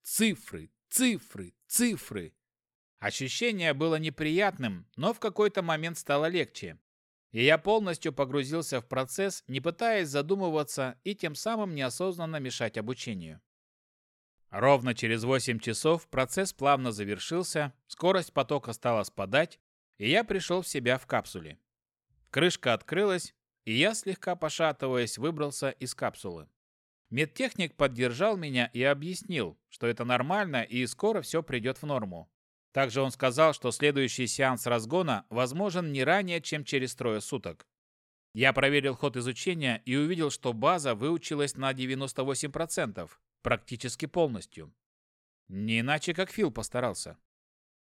цифры, цифры, цифры. Ощущение было неприятным, но в какой-то момент стало легче. И я полностью погрузился в процесс, не пытаясь задумываться и тем самым неосознанно мешать обучению. Ровно через 8 часов процесс плавно завершился, скорость потока стала спадать, и я пришел в себя в капсуле. Крышка открылась, и я, слегка пошатываясь, выбрался из капсулы. Медтехник поддержал меня и объяснил, что это нормально и скоро все придет в норму. Также он сказал, что следующий сеанс разгона возможен не ранее, чем через трое суток. Я проверил ход изучения и увидел, что база выучилась на 98%, Практически полностью. Не иначе, как Фил постарался.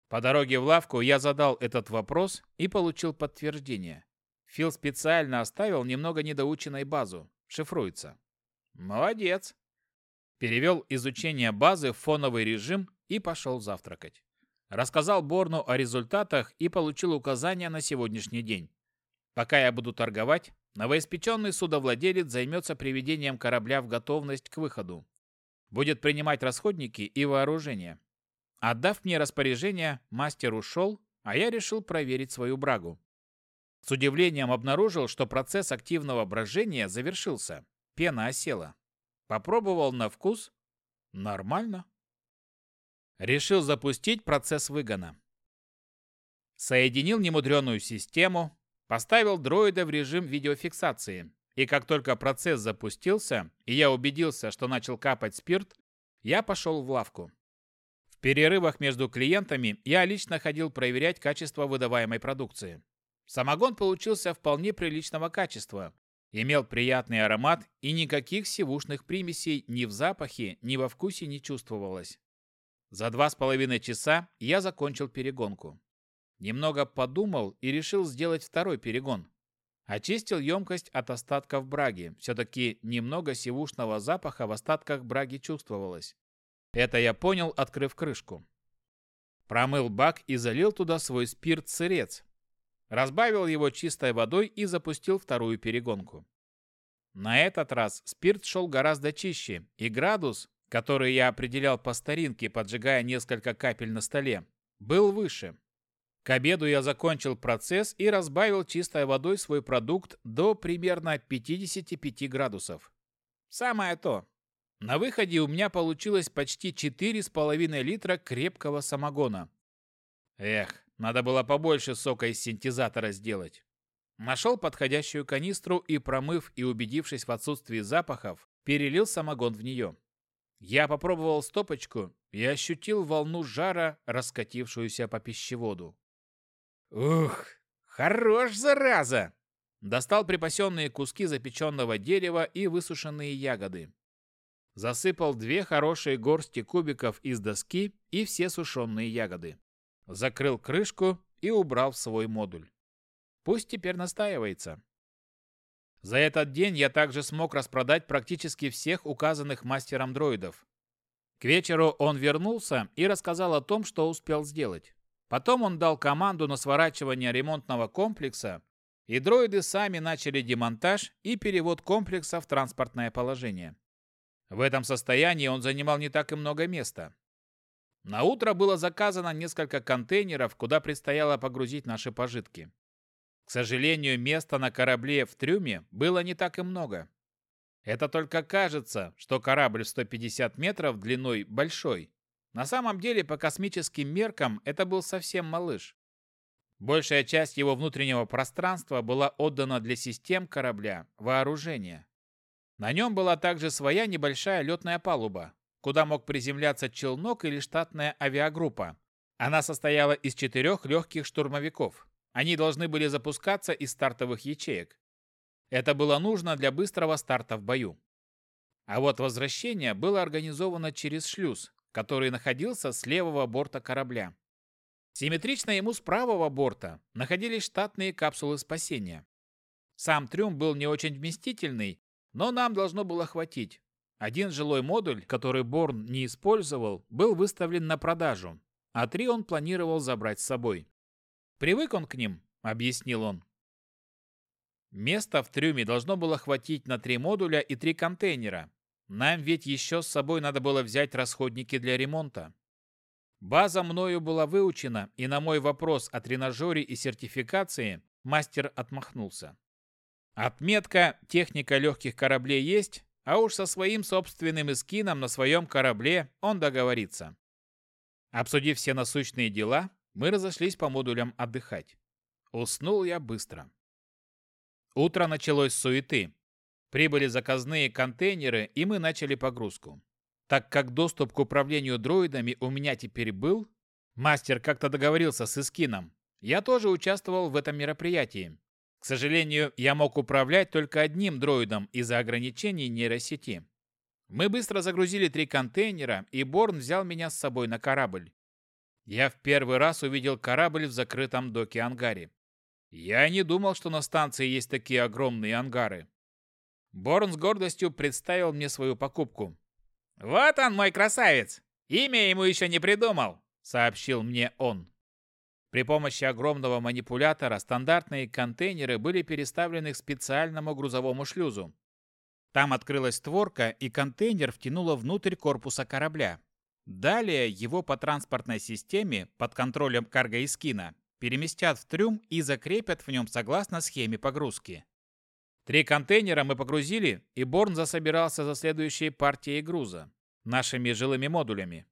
По дороге в лавку я задал этот вопрос и получил подтверждение. Фил специально оставил немного недоученной базу. Шифруется. Молодец. Перевел изучение базы в фоновый режим и пошел завтракать. Рассказал Борну о результатах и получил указания на сегодняшний день. Пока я буду торговать, новоиспеченный судовладелец займется приведением корабля в готовность к выходу. Будет принимать расходники и вооружение. Отдав мне распоряжение, мастер ушел, а я решил проверить свою брагу. С удивлением обнаружил, что процесс активного брожения завершился. Пена осела. Попробовал на вкус. Нормально. Решил запустить процесс выгона. Соединил немудреную систему, поставил дроида в режим видеофиксации. И как только процесс запустился, и я убедился, что начал капать спирт, я пошел в лавку. В перерывах между клиентами я лично ходил проверять качество выдаваемой продукции. Самогон получился вполне приличного качества, имел приятный аромат и никаких сивушных примесей ни в запахе, ни во вкусе не чувствовалось. За два с половиной часа я закончил перегонку. Немного подумал и решил сделать второй перегон. Очистил емкость от остатков браги. Все-таки немного сивушного запаха в остатках браги чувствовалось. Это я понял, открыв крышку. Промыл бак и залил туда свой спирт-сырец. Разбавил его чистой водой и запустил вторую перегонку. На этот раз спирт шел гораздо чище, и градус, который я определял по старинке, поджигая несколько капель на столе, был выше. К обеду я закончил процесс и разбавил чистой водой свой продукт до примерно 55 градусов. Самое то. На выходе у меня получилось почти 4,5 литра крепкого самогона. Эх, надо было побольше сока из синтезатора сделать. Нашел подходящую канистру и, промыв и убедившись в отсутствии запахов, перелил самогон в нее. Я попробовал стопочку и ощутил волну жара, раскатившуюся по пищеводу. Ух, хорош, зараза! Достал припасенные куски запеченного дерева и высушенные ягоды. Засыпал две хорошие горсти кубиков из доски и все сушеные ягоды. Закрыл крышку и убрал в свой модуль. Пусть теперь настаивается. За этот день я также смог распродать практически всех указанных мастером дроидов. К вечеру он вернулся и рассказал о том, что успел сделать. Потом он дал команду на сворачивание ремонтного комплекса, и дроиды сами начали демонтаж и перевод комплекса в транспортное положение. В этом состоянии он занимал не так и много места. На утро было заказано несколько контейнеров, куда предстояло погрузить наши пожитки. К сожалению, места на корабле в трюме было не так и много. Это только кажется, что корабль в 150 метров длиной большой, на самом деле, по космическим меркам, это был совсем малыш. Большая часть его внутреннего пространства была отдана для систем корабля, вооружения. На нем была также своя небольшая летная палуба, куда мог приземляться челнок или штатная авиагруппа. Она состояла из четырех легких штурмовиков. Они должны были запускаться из стартовых ячеек. Это было нужно для быстрого старта в бою. А вот возвращение было организовано через шлюз, который находился с левого борта корабля. Симметрично ему с правого борта находились штатные капсулы спасения. Сам трюм был не очень вместительный, но нам должно было хватить. Один жилой модуль, который Борн не использовал, был выставлен на продажу, а три он планировал забрать с собой. «Привык он к ним», — объяснил он. Места в трюме должно было хватить на три модуля и три контейнера, нам ведь еще с собой надо было взять расходники для ремонта. База мною была выучена, и на мой вопрос о тренажере и сертификации мастер отмахнулся. Отметка «Техника легких кораблей» есть, а уж со своим собственным эскином на своем корабле он договорится. Обсудив все насущные дела, мы разошлись по модулям отдыхать. Уснул я быстро. Утро началось с суеты. Прибыли заказные контейнеры, и мы начали погрузку. Так как доступ к управлению дроидами у меня теперь был, мастер как-то договорился с Искином. Я тоже участвовал в этом мероприятии. К сожалению, я мог управлять только одним дроидом из-за ограничений нейросети. Мы быстро загрузили три контейнера, и Борн взял меня с собой на корабль. Я в первый раз увидел корабль в закрытом доке-ангаре. Я не думал, что на станции есть такие огромные ангары. Борн с гордостью представил мне свою покупку. «Вот он, мой красавец! Имя ему еще не придумал!» — сообщил мне он. При помощи огромного манипулятора стандартные контейнеры были переставлены к специальному грузовому шлюзу. Там открылась створка, и контейнер втянуло внутрь корпуса корабля. Далее его по транспортной системе под контролем карго и скина переместят в трюм и закрепят в нем согласно схеме погрузки. Три контейнера мы погрузили, и Борн засобирался за следующей партией груза, нашими жилыми модулями.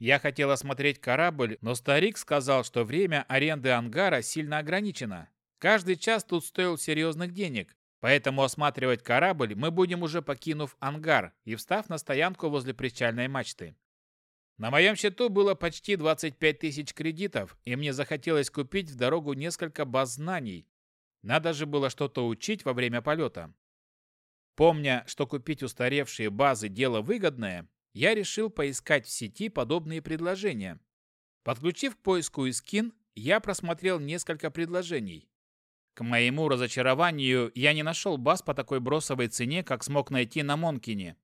Я хотел осмотреть корабль, но старик сказал, что время аренды ангара сильно ограничено. Каждый час тут стоил серьезных денег, поэтому осматривать корабль мы будем уже покинув ангар и встав на стоянку возле причальной мачты. На моем счету было почти 25 тысяч кредитов, и мне захотелось купить в дорогу несколько баз знаний, надо же было что-то учить во время полета. Помня, что купить устаревшие базы – дело выгодное, я решил поискать в сети подобные предложения. Подключив к поиску Искин, я просмотрел несколько предложений. К моему разочарованию, я не нашел баз по такой бросовой цене, как смог найти на Монкине.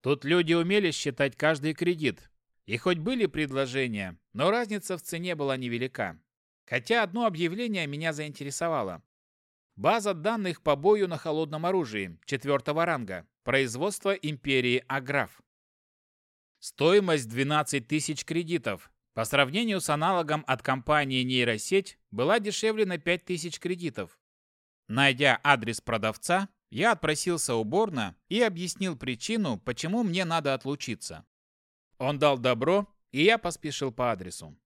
Тут люди умели считать каждый кредит. И хоть были предложения, но разница в цене была невелика. Хотя одно объявление меня заинтересовало. База данных по бою на холодном оружии, четвертого ранга. Производство империи Аграф. Стоимость 12 тысяч кредитов. По сравнению с аналогом от компании нейросеть, была дешевле на 5 тысяч кредитов. Найдя адрес продавца, я отпросился у Борна и объяснил причину, почему мне надо отлучиться. Он дал добро, и я поспешил по адресу.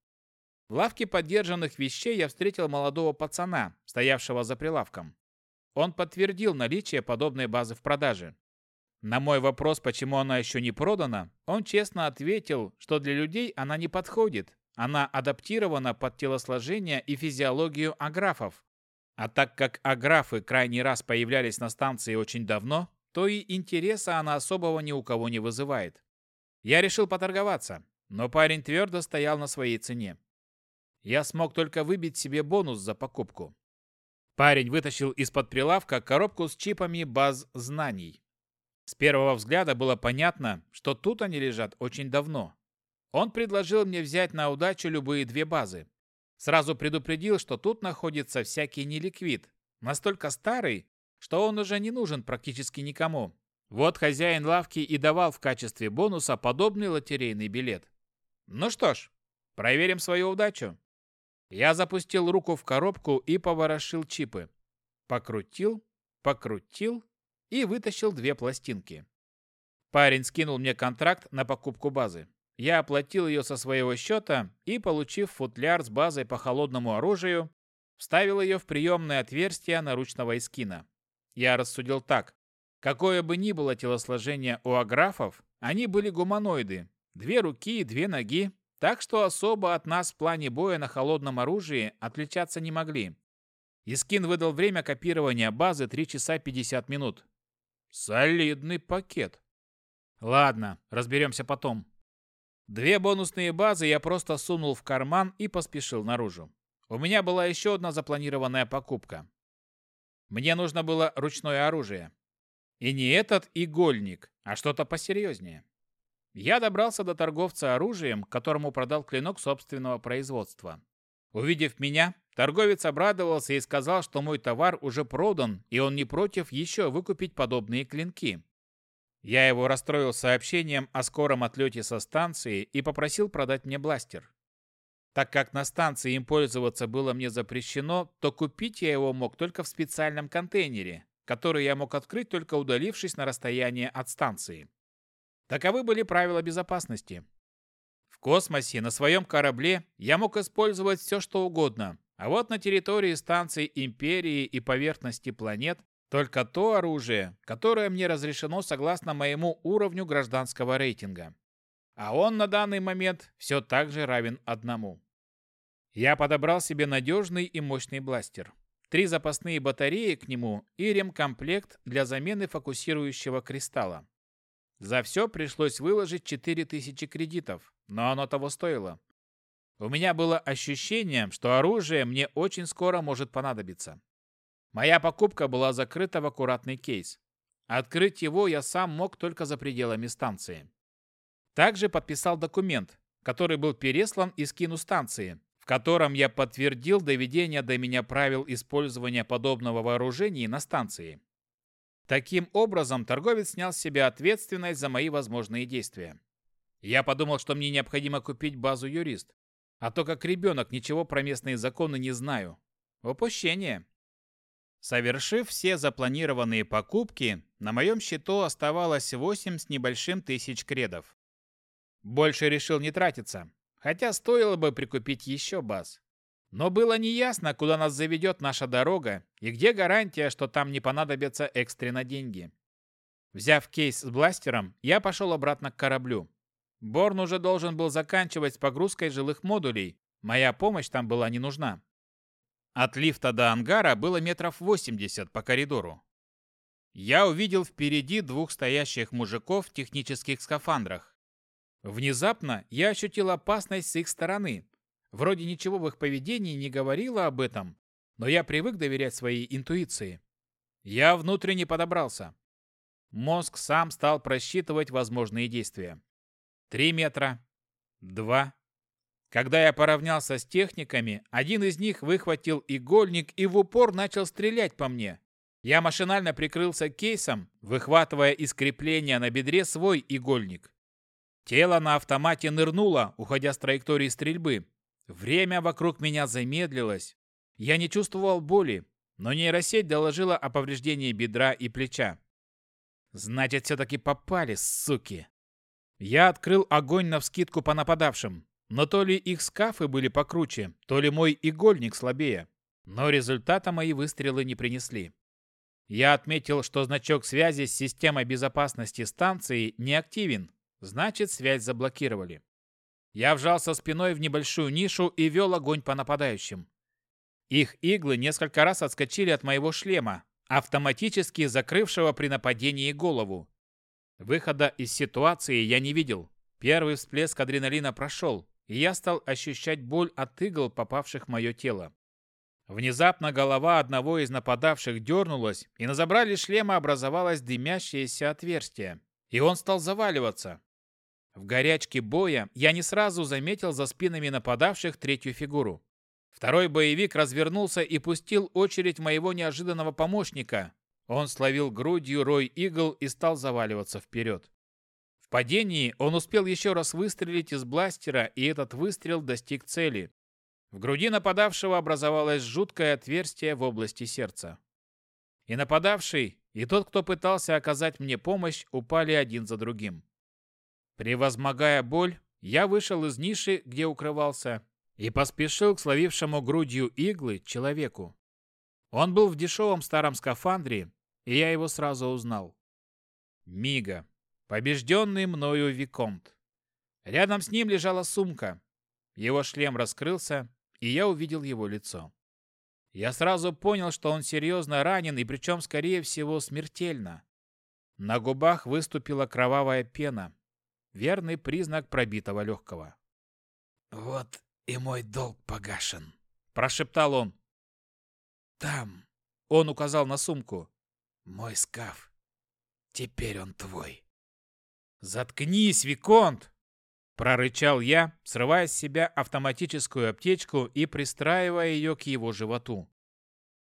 В лавке поддержанных вещей я встретил молодого пацана, стоявшего за прилавком. Он подтвердил наличие подобной базы в продаже. На мой вопрос, почему она еще не продана, он честно ответил, что для людей она не подходит. Она адаптирована под телосложение и физиологию аграфов. А так как аграфы крайний раз появлялись на станции очень давно, то и интереса она особого ни у кого не вызывает. Я решил поторговаться, но парень твердо стоял на своей цене я смог только выбить себе бонус за покупку. Парень вытащил из-под прилавка коробку с чипами баз знаний. С первого взгляда было понятно, что тут они лежат очень давно. Он предложил мне взять на удачу любые две базы. Сразу предупредил, что тут находится всякий неликвид, настолько старый, что он уже не нужен практически никому. Вот хозяин лавки и давал в качестве бонуса подобный лотерейный билет. Ну что ж, проверим свою удачу. Я запустил руку в коробку и поворошил чипы. Покрутил, покрутил и вытащил две пластинки. Парень скинул мне контракт на покупку базы. Я оплатил ее со своего счета и, получив футляр с базой по холодному оружию, вставил ее в приемное отверстие наручного эскина. Я рассудил так. Какое бы ни было телосложение у аграфов, они были гуманоиды. Две руки и две ноги, так что особо от нас в плане боя на холодном оружии отличаться не могли. Искин выдал время копирования базы 3 часа 50 минут. Солидный пакет. Ладно, разберемся потом. Две бонусные базы я просто сунул в карман и поспешил наружу. У меня была еще одна запланированная покупка. Мне нужно было ручное оружие. И не этот игольник, а что-то посерьезнее. Я добрался до торговца оружием, которому продал клинок собственного производства. Увидев меня, торговец обрадовался и сказал, что мой товар уже продан, и он не против еще выкупить подобные клинки. Я его расстроил сообщением о скором отлете со станции и попросил продать мне бластер. Так как на станции им пользоваться было мне запрещено, то купить я его мог только в специальном контейнере, который я мог открыть только удалившись на расстояние от станции. Таковы были правила безопасности. Космосе на своем корабле я мог использовать все, что угодно, а вот на территории станции Империи и поверхности планет только то оружие, которое мне разрешено согласно моему уровню гражданского рейтинга а он на данный момент все так же равен одному. Я подобрал себе надежный и мощный бластер, три запасные батареи к нему и ремкомплект для замены фокусирующего кристалла. За все пришлось выложить 4000 кредитов, но оно того стоило. У меня было ощущение, что оружие мне очень скоро может понадобиться. Моя покупка была закрыта в аккуратный кейс. Открыть его я сам мог только за пределами станции. Также подписал документ, который был переслан из киностанции, в котором я подтвердил доведение до меня правил использования подобного вооружения на станции. Таким образом, торговец снял с себя ответственность за мои возможные действия. Я подумал, что мне необходимо купить базу юрист, а то как ребенок ничего про местные законы не знаю. Упущение. Совершив все запланированные покупки, на моем счету оставалось 8 с небольшим тысяч кредов. Больше решил не тратиться, хотя стоило бы прикупить еще баз. Но было неясно, куда нас заведет наша дорога и где гарантия, что там не понадобятся экстренно деньги. Взяв кейс с бластером, я пошел обратно к кораблю. Борн уже должен был заканчивать с погрузкой жилых модулей, моя помощь там была не нужна. От лифта до ангара было метров 80 по коридору. Я увидел впереди двух стоящих мужиков в технических скафандрах. Внезапно я ощутил опасность с их стороны. Вроде ничего в их поведении не говорило об этом, но я привык доверять своей интуиции. Я внутренне подобрался. Мозг сам стал просчитывать возможные действия. Три метра. Два. Когда я поравнялся с техниками, один из них выхватил игольник и в упор начал стрелять по мне. Я машинально прикрылся кейсом, выхватывая из крепления на бедре свой игольник. Тело на автомате нырнуло, уходя с траектории стрельбы. Время вокруг меня замедлилось. Я не чувствовал боли, но нейросеть доложила о повреждении бедра и плеча. Значит, все-таки попали, суки. Я открыл огонь навскидку по нападавшим, но то ли их скафы были покруче, то ли мой игольник слабее. Но результата мои выстрелы не принесли. Я отметил, что значок связи с системой безопасности станции не активен, Значит, связь заблокировали. Я вжался спиной в небольшую нишу и вел огонь по нападающим. Их иглы несколько раз отскочили от моего шлема, автоматически закрывшего при нападении голову. Выхода из ситуации я не видел. Первый всплеск адреналина прошел, и я стал ощущать боль от игл, попавших в мое тело. Внезапно голова одного из нападавших дернулась, и на забрале шлема образовалось дымящееся отверстие, и он стал заваливаться. В горячке боя я не сразу заметил за спинами нападавших третью фигуру. Второй боевик развернулся и пустил очередь моего неожиданного помощника. Он словил грудью рой игл и стал заваливаться вперед. В падении он успел еще раз выстрелить из бластера, и этот выстрел достиг цели. В груди нападавшего образовалось жуткое отверстие в области сердца. И нападавший, и тот, кто пытался оказать мне помощь, упали один за другим. Превозмогая боль, я вышел из ниши, где укрывался, и поспешил к словившему грудью иглы человеку. Он был в дешевом старом скафандре, и я его сразу узнал. Мига, побежденный мною Виконт. Рядом с ним лежала сумка. его шлем раскрылся, и я увидел его лицо. Я сразу понял, что он серьезно ранен, и причем, скорее всего, смертельно. На губах выступила кровавая пена, верный признак пробитого легкого. «Вот и мой долг погашен», — прошептал он. «Там», — он указал на сумку, — «мой скаф. Теперь он твой». «Заткнись, Виконт!» Прорычал я, срывая с себя автоматическую аптечку и пристраивая ее к его животу.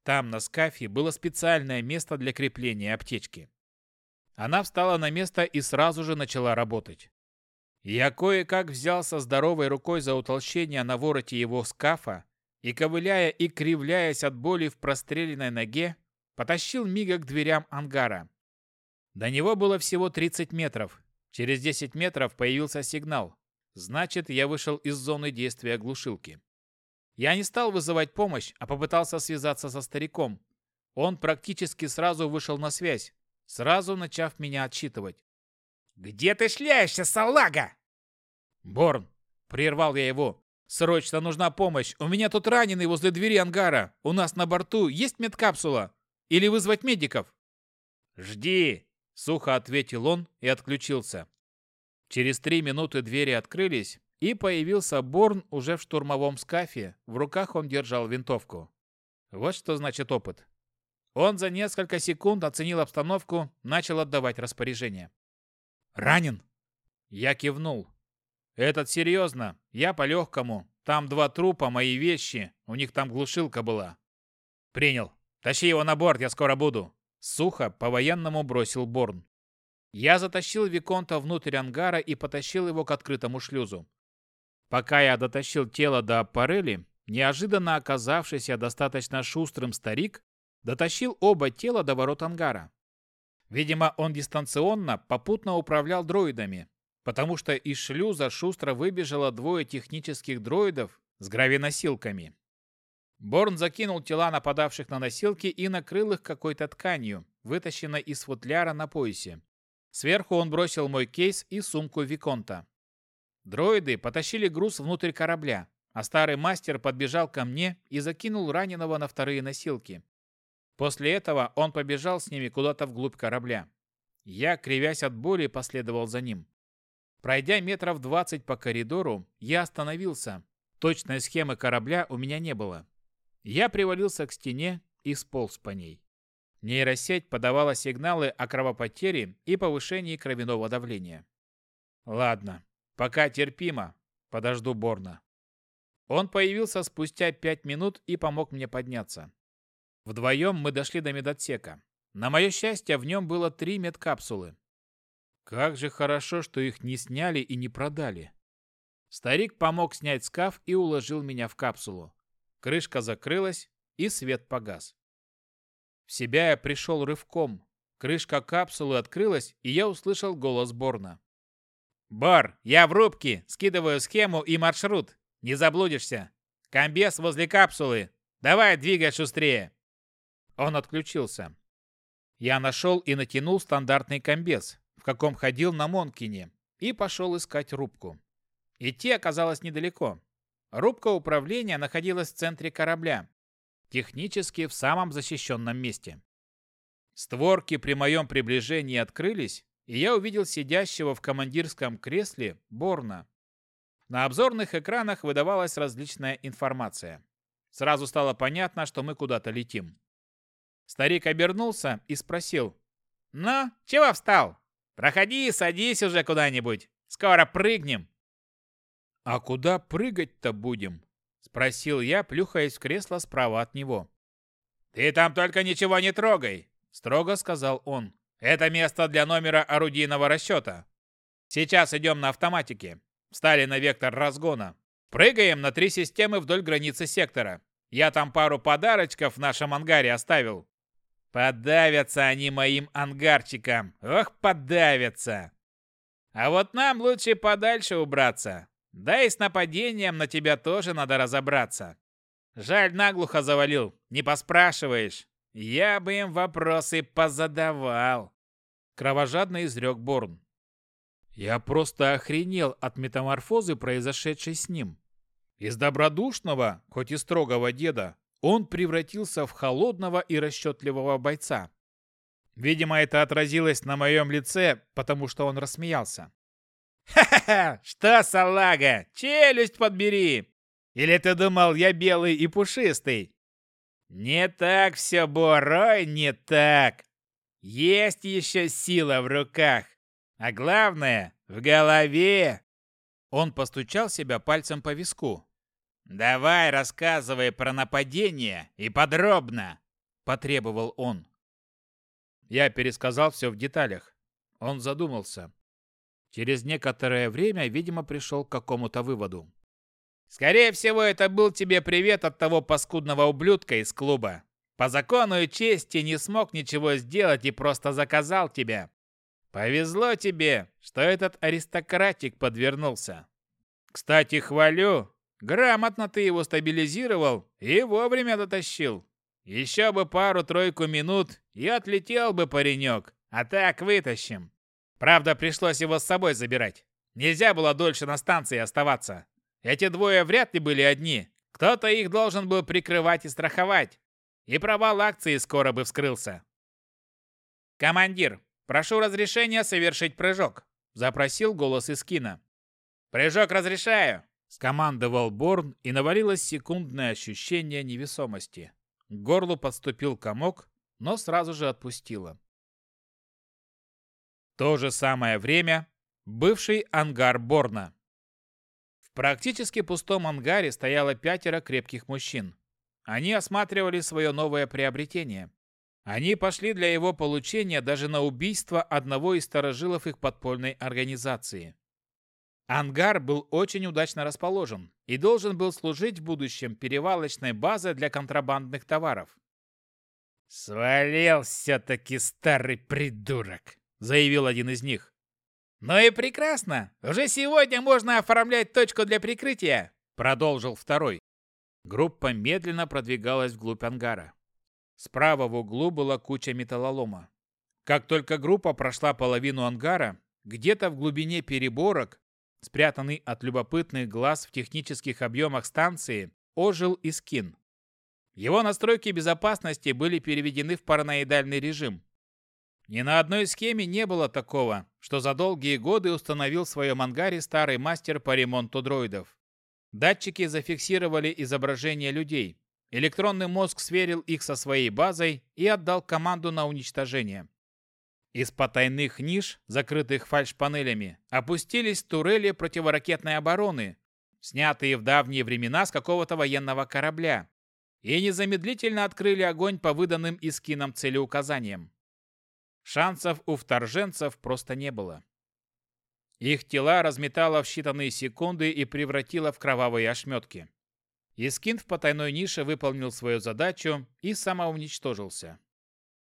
Там на скафе было специальное место для крепления аптечки. Она встала на место и сразу же начала работать. Я кое-как взялся здоровой рукой за утолщение на вороте его скафа и, ковыляя и кривляясь от боли в простреленной ноге, потащил Мига к дверям ангара. До него было всего 30 метров. Через 10 метров появился сигнал. Значит, я вышел из зоны действия глушилки. Я не стал вызывать помощь, а попытался связаться со стариком. Он практически сразу вышел на связь, сразу начав меня отчитывать. «Где ты шляешься, салага?» «Борн!» — прервал я его. «Срочно нужна помощь! У меня тут раненый возле двери ангара! У нас на борту есть медкапсула? Или вызвать медиков?» «Жди!» — сухо ответил он и отключился. Через три минуты двери открылись, и появился Борн уже в штурмовом скафе. В руках он держал винтовку. Вот что значит опыт. Он за несколько секунд оценил обстановку, начал отдавать распоряжения. «Ранен?» Я кивнул. «Этот серьезно. Я по-легкому. Там два трупа, мои вещи. У них там глушилка была». «Принял. Тащи его на борт, я скоро буду». Сухо по-военному бросил Борн. Я затащил Виконта внутрь ангара и потащил его к открытому шлюзу. Пока я дотащил тело до аппарели, неожиданно оказавшийся достаточно шустрым старик дотащил оба тела до ворот ангара. Видимо, он дистанционно, попутно управлял дроидами, потому что из шлюза шустро выбежало двое технических дроидов с гравиносилками. Борн закинул тела нападавших на носилки и накрыл их какой-то тканью, вытащенной из футляра на поясе. Сверху он бросил мой кейс и сумку Виконта. Дроиды потащили груз внутрь корабля, а старый мастер подбежал ко мне и закинул раненого на вторые носилки. После этого он побежал с ними куда-то вглубь корабля. Я, кривясь от боли, последовал за ним. Пройдя метров двадцать по коридору, я остановился. Точной схемы корабля у меня не было. Я привалился к стене и сполз по ней. Нейросеть подавала сигналы о кровопотере и повышении кровяного давления. Ладно, пока терпимо. Подожду Борна. Он появился спустя пять минут и помог мне подняться. Вдвоем мы дошли до медотсека. На мое счастье, в нем было три медкапсулы. Как же хорошо, что их не сняли и не продали. Старик помог снять скаф и уложил меня в капсулу. Крышка закрылась, и свет погас. В себя я пришел рывком. Крышка капсулы открылась, и я услышал голос Борна. «Бар, я в рубке, скидываю схему и маршрут. Не заблудишься. Комбез возле капсулы. Давай, двигай шустрее!» Он отключился. Я нашел и натянул стандартный комбез, в каком ходил на Монкине, и пошел искать рубку. Идти оказалось недалеко. Рубка управления находилась в центре корабля, технически в самом защищенном месте. Створки при моем приближении открылись, и я увидел сидящего в командирском кресле Борна. На обзорных экранах выдавалась различная информация. Сразу стало понятно, что мы куда-то летим. Старик обернулся и спросил. «Ну, чего встал? Проходи садись уже куда-нибудь. Скоро прыгнем». «А куда прыгать-то будем?» Спросил я, плюхаясь в кресло справа от него. «Ты там только ничего не трогай!» Строго сказал он. «Это место для номера орудийного расчета. Сейчас идем на автоматике. Встали на вектор разгона. Прыгаем на три системы вдоль границы сектора. Я там пару подарочков в нашем ангаре оставил. Подавятся они моим ангарчиком. Ох, подавятся. А вот нам лучше подальше убраться. Да и с нападением на тебя тоже надо разобраться. Жаль, наглухо завалил, не поспрашиваешь. Я бы им вопросы позадавал. Кровожадно изрек Борн. Я просто охренел от метаморфозы, произошедшей с ним. Из добродушного, хоть и строгого деда, он превратился в холодного и расчетливого бойца. Видимо, это отразилось на моем лице, потому что он рассмеялся. «Ха-ха-ха! Что, салага, челюсть подбери! Или ты думал, я белый и пушистый?» «Не так все, Борой, не так! Есть еще сила в руках, а главное, в голове!» Он постучал себя пальцем по виску. «Давай рассказывай про нападение и подробно!» – потребовал он. Я пересказал все в деталях. Он задумался. Через некоторое время, видимо, пришел к какому-то выводу. «Скорее всего, это был тебе привет от того паскудного ублюдка из клуба. По закону и чести не смог ничего сделать и просто заказал тебя. Повезло тебе, что этот аристократик подвернулся. Кстати, хвалю, грамотно ты его стабилизировал и вовремя дотащил. Еще бы пару-тройку минут и отлетел бы паренек, а так вытащим. Правда, пришлось его с собой забирать. Нельзя было дольше на станции оставаться. Эти двое вряд ли были одни. Кто-то их должен был прикрывать и страховать. И провал акции скоро бы вскрылся. «Командир, прошу разрешения совершить прыжок», – запросил голос из кино. «Прыжок разрешаю», – скомандовал Борн, и навалилось секундное ощущение невесомости. К горлу подступил комок, но сразу же отпустило то же самое время бывший ангар Борна. В практически пустом ангаре стояло пятеро крепких мужчин. Они осматривали свое новое приобретение. Они пошли для его получения даже на убийство одного из старожилов их подпольной организации. Ангар был очень удачно расположен и должен был служить в будущем перевалочной базой для контрабандных товаров. «Свалил все-таки старый придурок!» заявил один из них. «Ну и прекрасно! Уже сегодня можно оформлять точку для прикрытия!» Продолжил второй. Группа медленно продвигалась вглубь ангара. Справа в углу была куча металлолома. Как только группа прошла половину ангара, где-то в глубине переборок, спрятанный от любопытных глаз в технических объемах станции, ожил Искин. Его настройки безопасности были переведены в параноидальный режим. Ни на одной схеме не было такого, что за долгие годы установил в своем ангаре старый мастер по ремонту дроидов. Датчики зафиксировали изображения людей. Электронный мозг сверил их со своей базой и отдал команду на уничтожение. Из потайных ниш, закрытых фальшпанелями, опустились турели противоракетной обороны, снятые в давние времена с какого-то военного корабля, и незамедлительно открыли огонь по выданным искинам целеуказаниям. Шансов у вторженцев просто не было. Их тела разметало в считанные секунды и превратило в кровавые ошметки. Искин в потайной нише выполнил свою задачу и самоуничтожился.